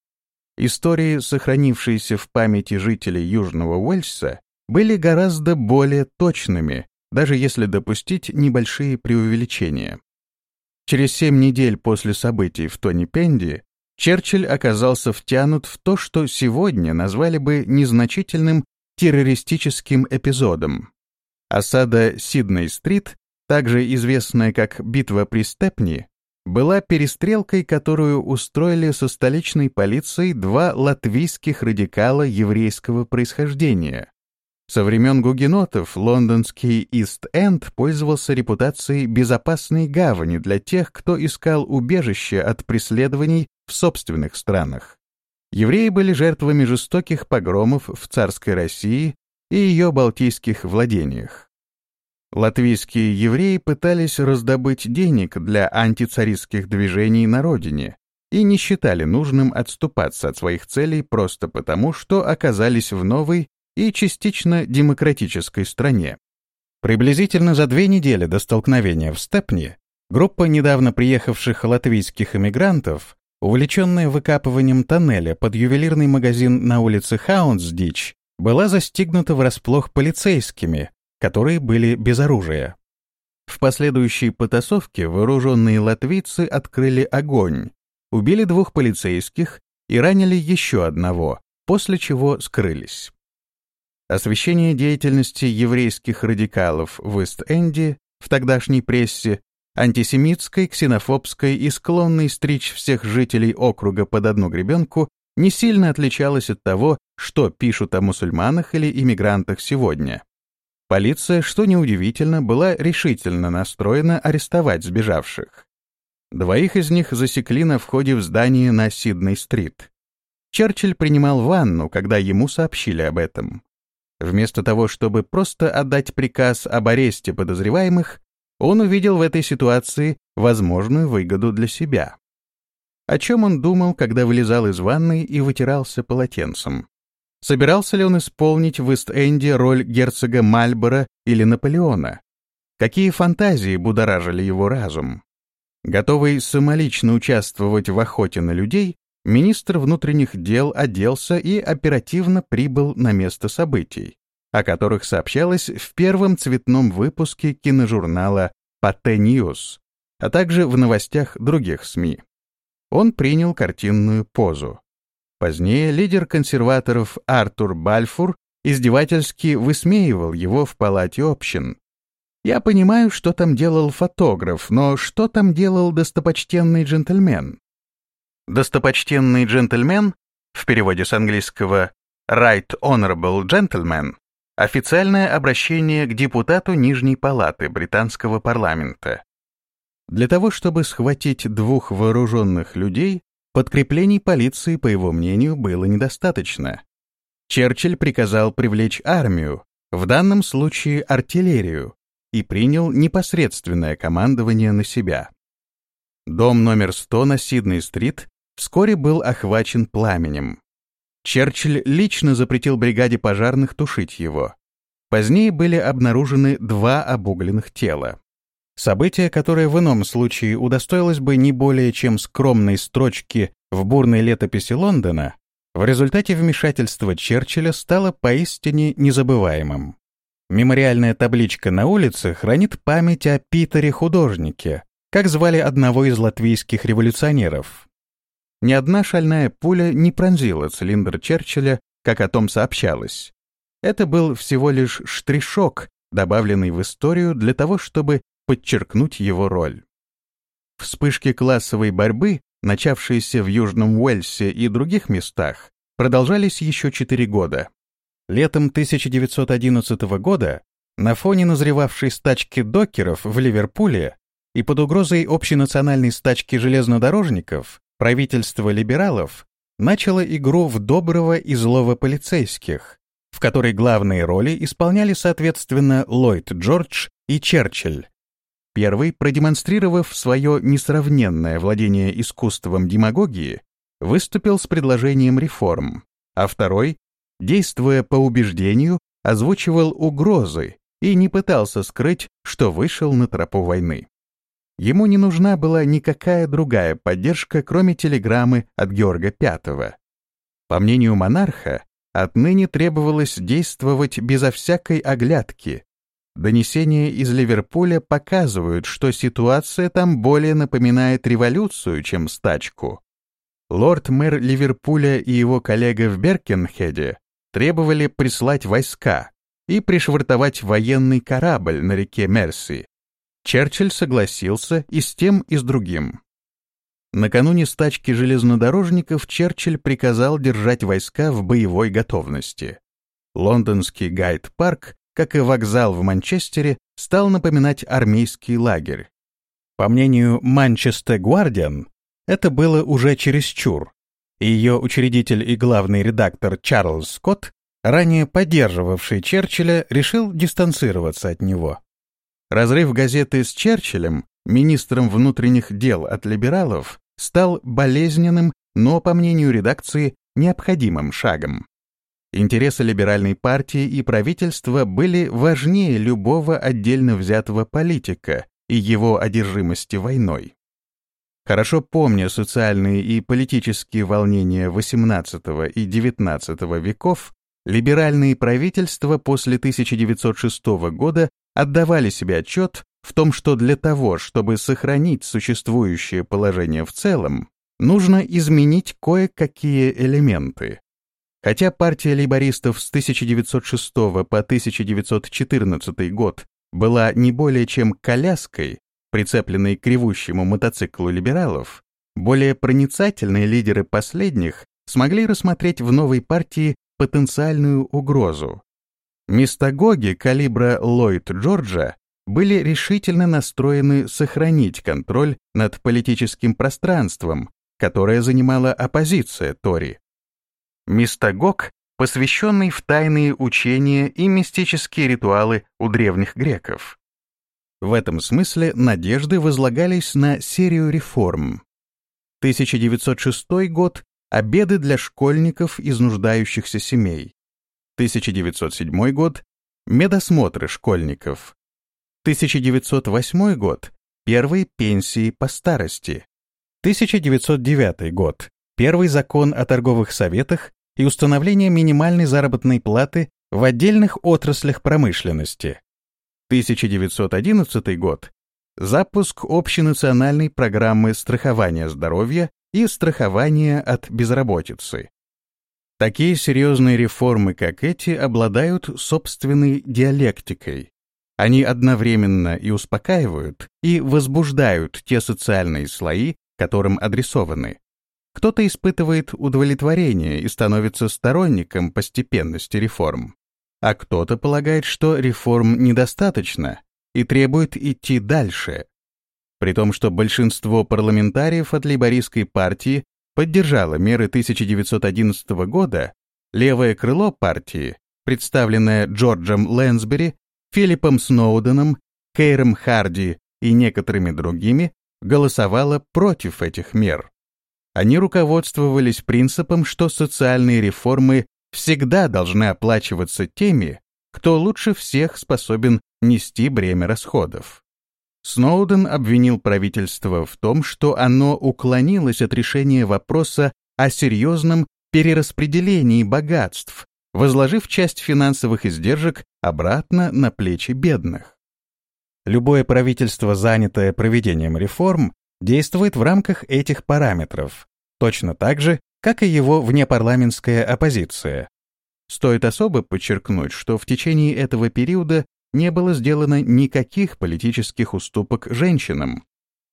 Истории, сохранившиеся в памяти жителей Южного Уэльса, были гораздо более точными, даже если допустить небольшие преувеличения. Через семь недель после событий в Тони-Пенди Черчилль оказался втянут в то, что сегодня назвали бы незначительным террористическим эпизодом. Осада Сидней-стрит, также известная как битва при Степни, была перестрелкой, которую устроили со столичной полицией два латвийских радикала еврейского происхождения. Со времен гугенотов лондонский Ист-Энд пользовался репутацией безопасной гавани для тех, кто искал убежище от преследований в собственных странах. Евреи были жертвами жестоких погромов в царской России и ее балтийских владениях. Латвийские евреи пытались раздобыть денег для антицаристских движений на родине и не считали нужным отступаться от своих целей просто потому, что оказались в новой и частично демократической стране. Приблизительно за две недели до столкновения в Степне группа недавно приехавших латвийских эмигрантов увлеченная выкапыванием тоннеля под ювелирный магазин на улице Хаунсдич, была застигнута врасплох полицейскими, которые были без оружия. В последующей потасовке вооруженные латвийцы открыли огонь, убили двух полицейских и ранили еще одного, после чего скрылись. Освещение деятельности еврейских радикалов в Ист-Энде в тогдашней прессе антисемитской, ксенофобской и склонной стричь всех жителей округа под одну гребенку, не сильно отличалась от того, что пишут о мусульманах или иммигрантах сегодня. Полиция, что неудивительно, была решительно настроена арестовать сбежавших. Двоих из них засекли на входе в здание на Сидней-стрит. Черчилль принимал ванну, когда ему сообщили об этом. Вместо того, чтобы просто отдать приказ об аресте подозреваемых, он увидел в этой ситуации возможную выгоду для себя. О чем он думал, когда вылезал из ванной и вытирался полотенцем? Собирался ли он исполнить в Ист-Энде роль герцога Мальборо или Наполеона? Какие фантазии будоражили его разум? Готовый самолично участвовать в охоте на людей, министр внутренних дел оделся и оперативно прибыл на место событий о которых сообщалось в первом цветном выпуске киножурнала «Патэ Ньюс», а также в новостях других СМИ. Он принял картинную позу. Позднее лидер консерваторов Артур Бальфур издевательски высмеивал его в палате общин. Я понимаю, что там делал фотограф, но что там делал достопочтенный джентльмен? Достопочтенный джентльмен, в переводе с английского Right Honorable Gentleman, Официальное обращение к депутату Нижней палаты британского парламента. Для того, чтобы схватить двух вооруженных людей, подкреплений полиции, по его мнению, было недостаточно. Черчилль приказал привлечь армию, в данном случае артиллерию, и принял непосредственное командование на себя. Дом номер 100 на Сидней-стрит вскоре был охвачен пламенем. Черчилль лично запретил бригаде пожарных тушить его. Позднее были обнаружены два обугленных тела. Событие, которое в ином случае удостоилось бы не более чем скромной строчки в бурной летописи Лондона, в результате вмешательства Черчилля стало поистине незабываемым. Мемориальная табличка на улице хранит память о Питере-художнике, как звали одного из латвийских революционеров. Ни одна шальная пуля не пронзила цилиндр Черчилля, как о том сообщалось. Это был всего лишь штришок, добавленный в историю для того, чтобы подчеркнуть его роль. Вспышки классовой борьбы, начавшиеся в Южном Уэльсе и других местах, продолжались еще четыре года. Летом 1911 года на фоне назревавшей стачки докеров в Ливерпуле и под угрозой общенациональной стачки железнодорожников правительство либералов начало игру в доброго и злого полицейских, в которой главные роли исполняли соответственно Ллойд Джордж и Черчилль. Первый, продемонстрировав свое несравненное владение искусством демагогии, выступил с предложением реформ, а второй, действуя по убеждению, озвучивал угрозы и не пытался скрыть, что вышел на тропу войны. Ему не нужна была никакая другая поддержка, кроме телеграммы от Георга V. По мнению монарха, отныне требовалось действовать безо всякой оглядки. Донесения из Ливерпуля показывают, что ситуация там более напоминает революцию, чем стачку. Лорд-мэр Ливерпуля и его коллега в Беркенхеде требовали прислать войска и пришвартовать военный корабль на реке Мерси. Черчилль согласился и с тем, и с другим. Накануне стачки железнодорожников Черчилль приказал держать войска в боевой готовности. Лондонский Гайд-парк, как и вокзал в Манчестере, стал напоминать армейский лагерь. По мнению Манчестер Гвардиан, это было уже чересчур, и ее учредитель и главный редактор Чарльз Скотт, ранее поддерживавший Черчилля, решил дистанцироваться от него. Разрыв газеты с Черчиллем, министром внутренних дел от либералов, стал болезненным, но, по мнению редакции, необходимым шагом. Интересы либеральной партии и правительства были важнее любого отдельно взятого политика и его одержимости войной. Хорошо помня социальные и политические волнения XVIII и XIX веков, либеральные правительства после 1906 года отдавали себе отчет в том, что для того, чтобы сохранить существующее положение в целом, нужно изменить кое-какие элементы. Хотя партия лейбористов с 1906 по 1914 год была не более чем коляской, прицепленной к ревущему мотоциклу либералов, более проницательные лидеры последних смогли рассмотреть в новой партии потенциальную угрозу, Мистагоги калибра Ллойд Джорджа были решительно настроены сохранить контроль над политическим пространством, которое занимала оппозиция Тори. Мистагог, посвященный в тайные учения и мистические ритуалы у древних греков. В этом смысле надежды возлагались на серию реформ. 1906 год — обеды для школьников из нуждающихся семей. 1907 год – медосмотры школьников. 1908 год – первые пенсии по старости. 1909 год – первый закон о торговых советах и установление минимальной заработной платы в отдельных отраслях промышленности. 1911 год – запуск общенациональной программы страхования здоровья и страхования от безработицы. Такие серьезные реформы, как эти, обладают собственной диалектикой. Они одновременно и успокаивают, и возбуждают те социальные слои, которым адресованы. Кто-то испытывает удовлетворение и становится сторонником постепенности реформ, а кто-то полагает, что реформ недостаточно и требует идти дальше. При том, что большинство парламентариев от лейбористской партии поддержала меры 1911 года, левое крыло партии, представленное Джорджем Лэнсбери, Филиппом Сноуденом, Кейром Харди и некоторыми другими, голосовало против этих мер. Они руководствовались принципом, что социальные реформы всегда должны оплачиваться теми, кто лучше всех способен нести бремя расходов. Сноуден обвинил правительство в том, что оно уклонилось от решения вопроса о серьезном перераспределении богатств, возложив часть финансовых издержек обратно на плечи бедных. Любое правительство, занятое проведением реформ, действует в рамках этих параметров, точно так же, как и его внепарламентская оппозиция. Стоит особо подчеркнуть, что в течение этого периода не было сделано никаких политических уступок женщинам.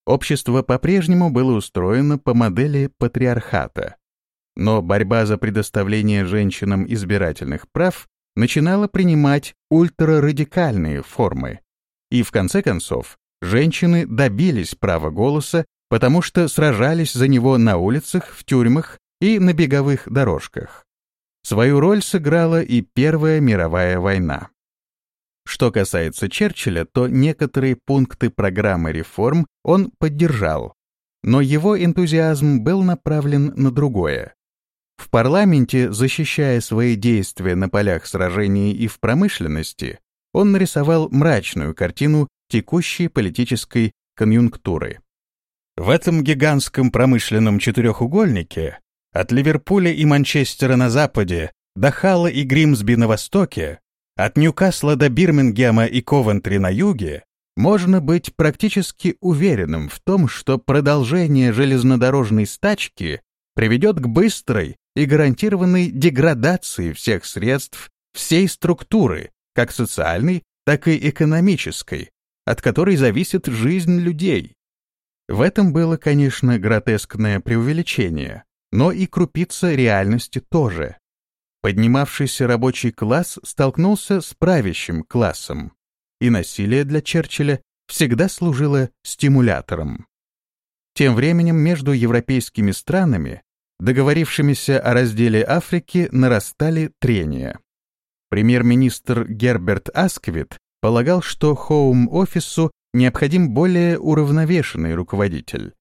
Общество по-прежнему было устроено по модели патриархата. Но борьба за предоставление женщинам избирательных прав начинала принимать ультрарадикальные формы. И в конце концов, женщины добились права голоса, потому что сражались за него на улицах, в тюрьмах и на беговых дорожках. Свою роль сыграла и Первая мировая война. Что касается Черчилля, то некоторые пункты программы реформ он поддержал, но его энтузиазм был направлен на другое. В парламенте, защищая свои действия на полях сражений и в промышленности, он нарисовал мрачную картину текущей политической конъюнктуры. В этом гигантском промышленном четырехугольнике от Ливерпуля и Манчестера на западе до Халла и Гримсби на востоке, от Ньюкасла до Бирмингема и Ковентри на юге, можно быть практически уверенным в том, что продолжение железнодорожной стачки приведет к быстрой и гарантированной деградации всех средств, всей структуры, как социальной, так и экономической, от которой зависит жизнь людей. В этом было, конечно, гротескное преувеличение, но и крупица реальности тоже. Поднимавшийся рабочий класс столкнулся с правящим классом, и насилие для Черчилля всегда служило стимулятором. Тем временем между европейскими странами, договорившимися о разделе Африки, нарастали трения. Премьер-министр Герберт Асквит полагал, что Хоум-офису необходим более уравновешенный руководитель.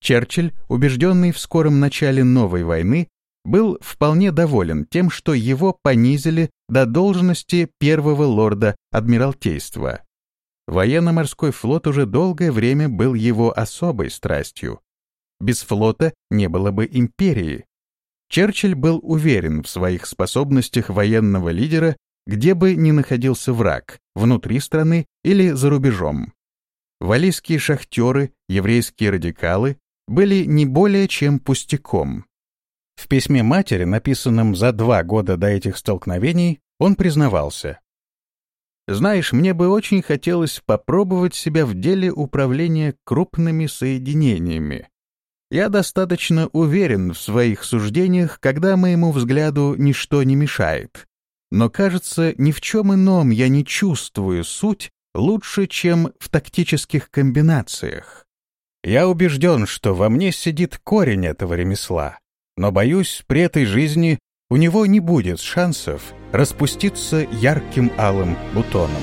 Черчилль, убежденный в скором начале новой войны, был вполне доволен тем, что его понизили до должности первого лорда Адмиралтейства. Военно-морской флот уже долгое время был его особой страстью. Без флота не было бы империи. Черчилль был уверен в своих способностях военного лидера, где бы ни находился враг, внутри страны или за рубежом. Валийские шахтеры, еврейские радикалы были не более чем пустяком. В письме матери, написанном за два года до этих столкновений, он признавался. «Знаешь, мне бы очень хотелось попробовать себя в деле управления крупными соединениями, я достаточно уверен в своих суждениях, когда моему взгляду ничто не мешает. Но, кажется, ни в чем ином я не чувствую суть лучше, чем в тактических комбинациях. Я убежден, что во мне сидит корень этого ремесла, но, боюсь, при этой жизни у него не будет шансов распуститься ярким алым бутоном.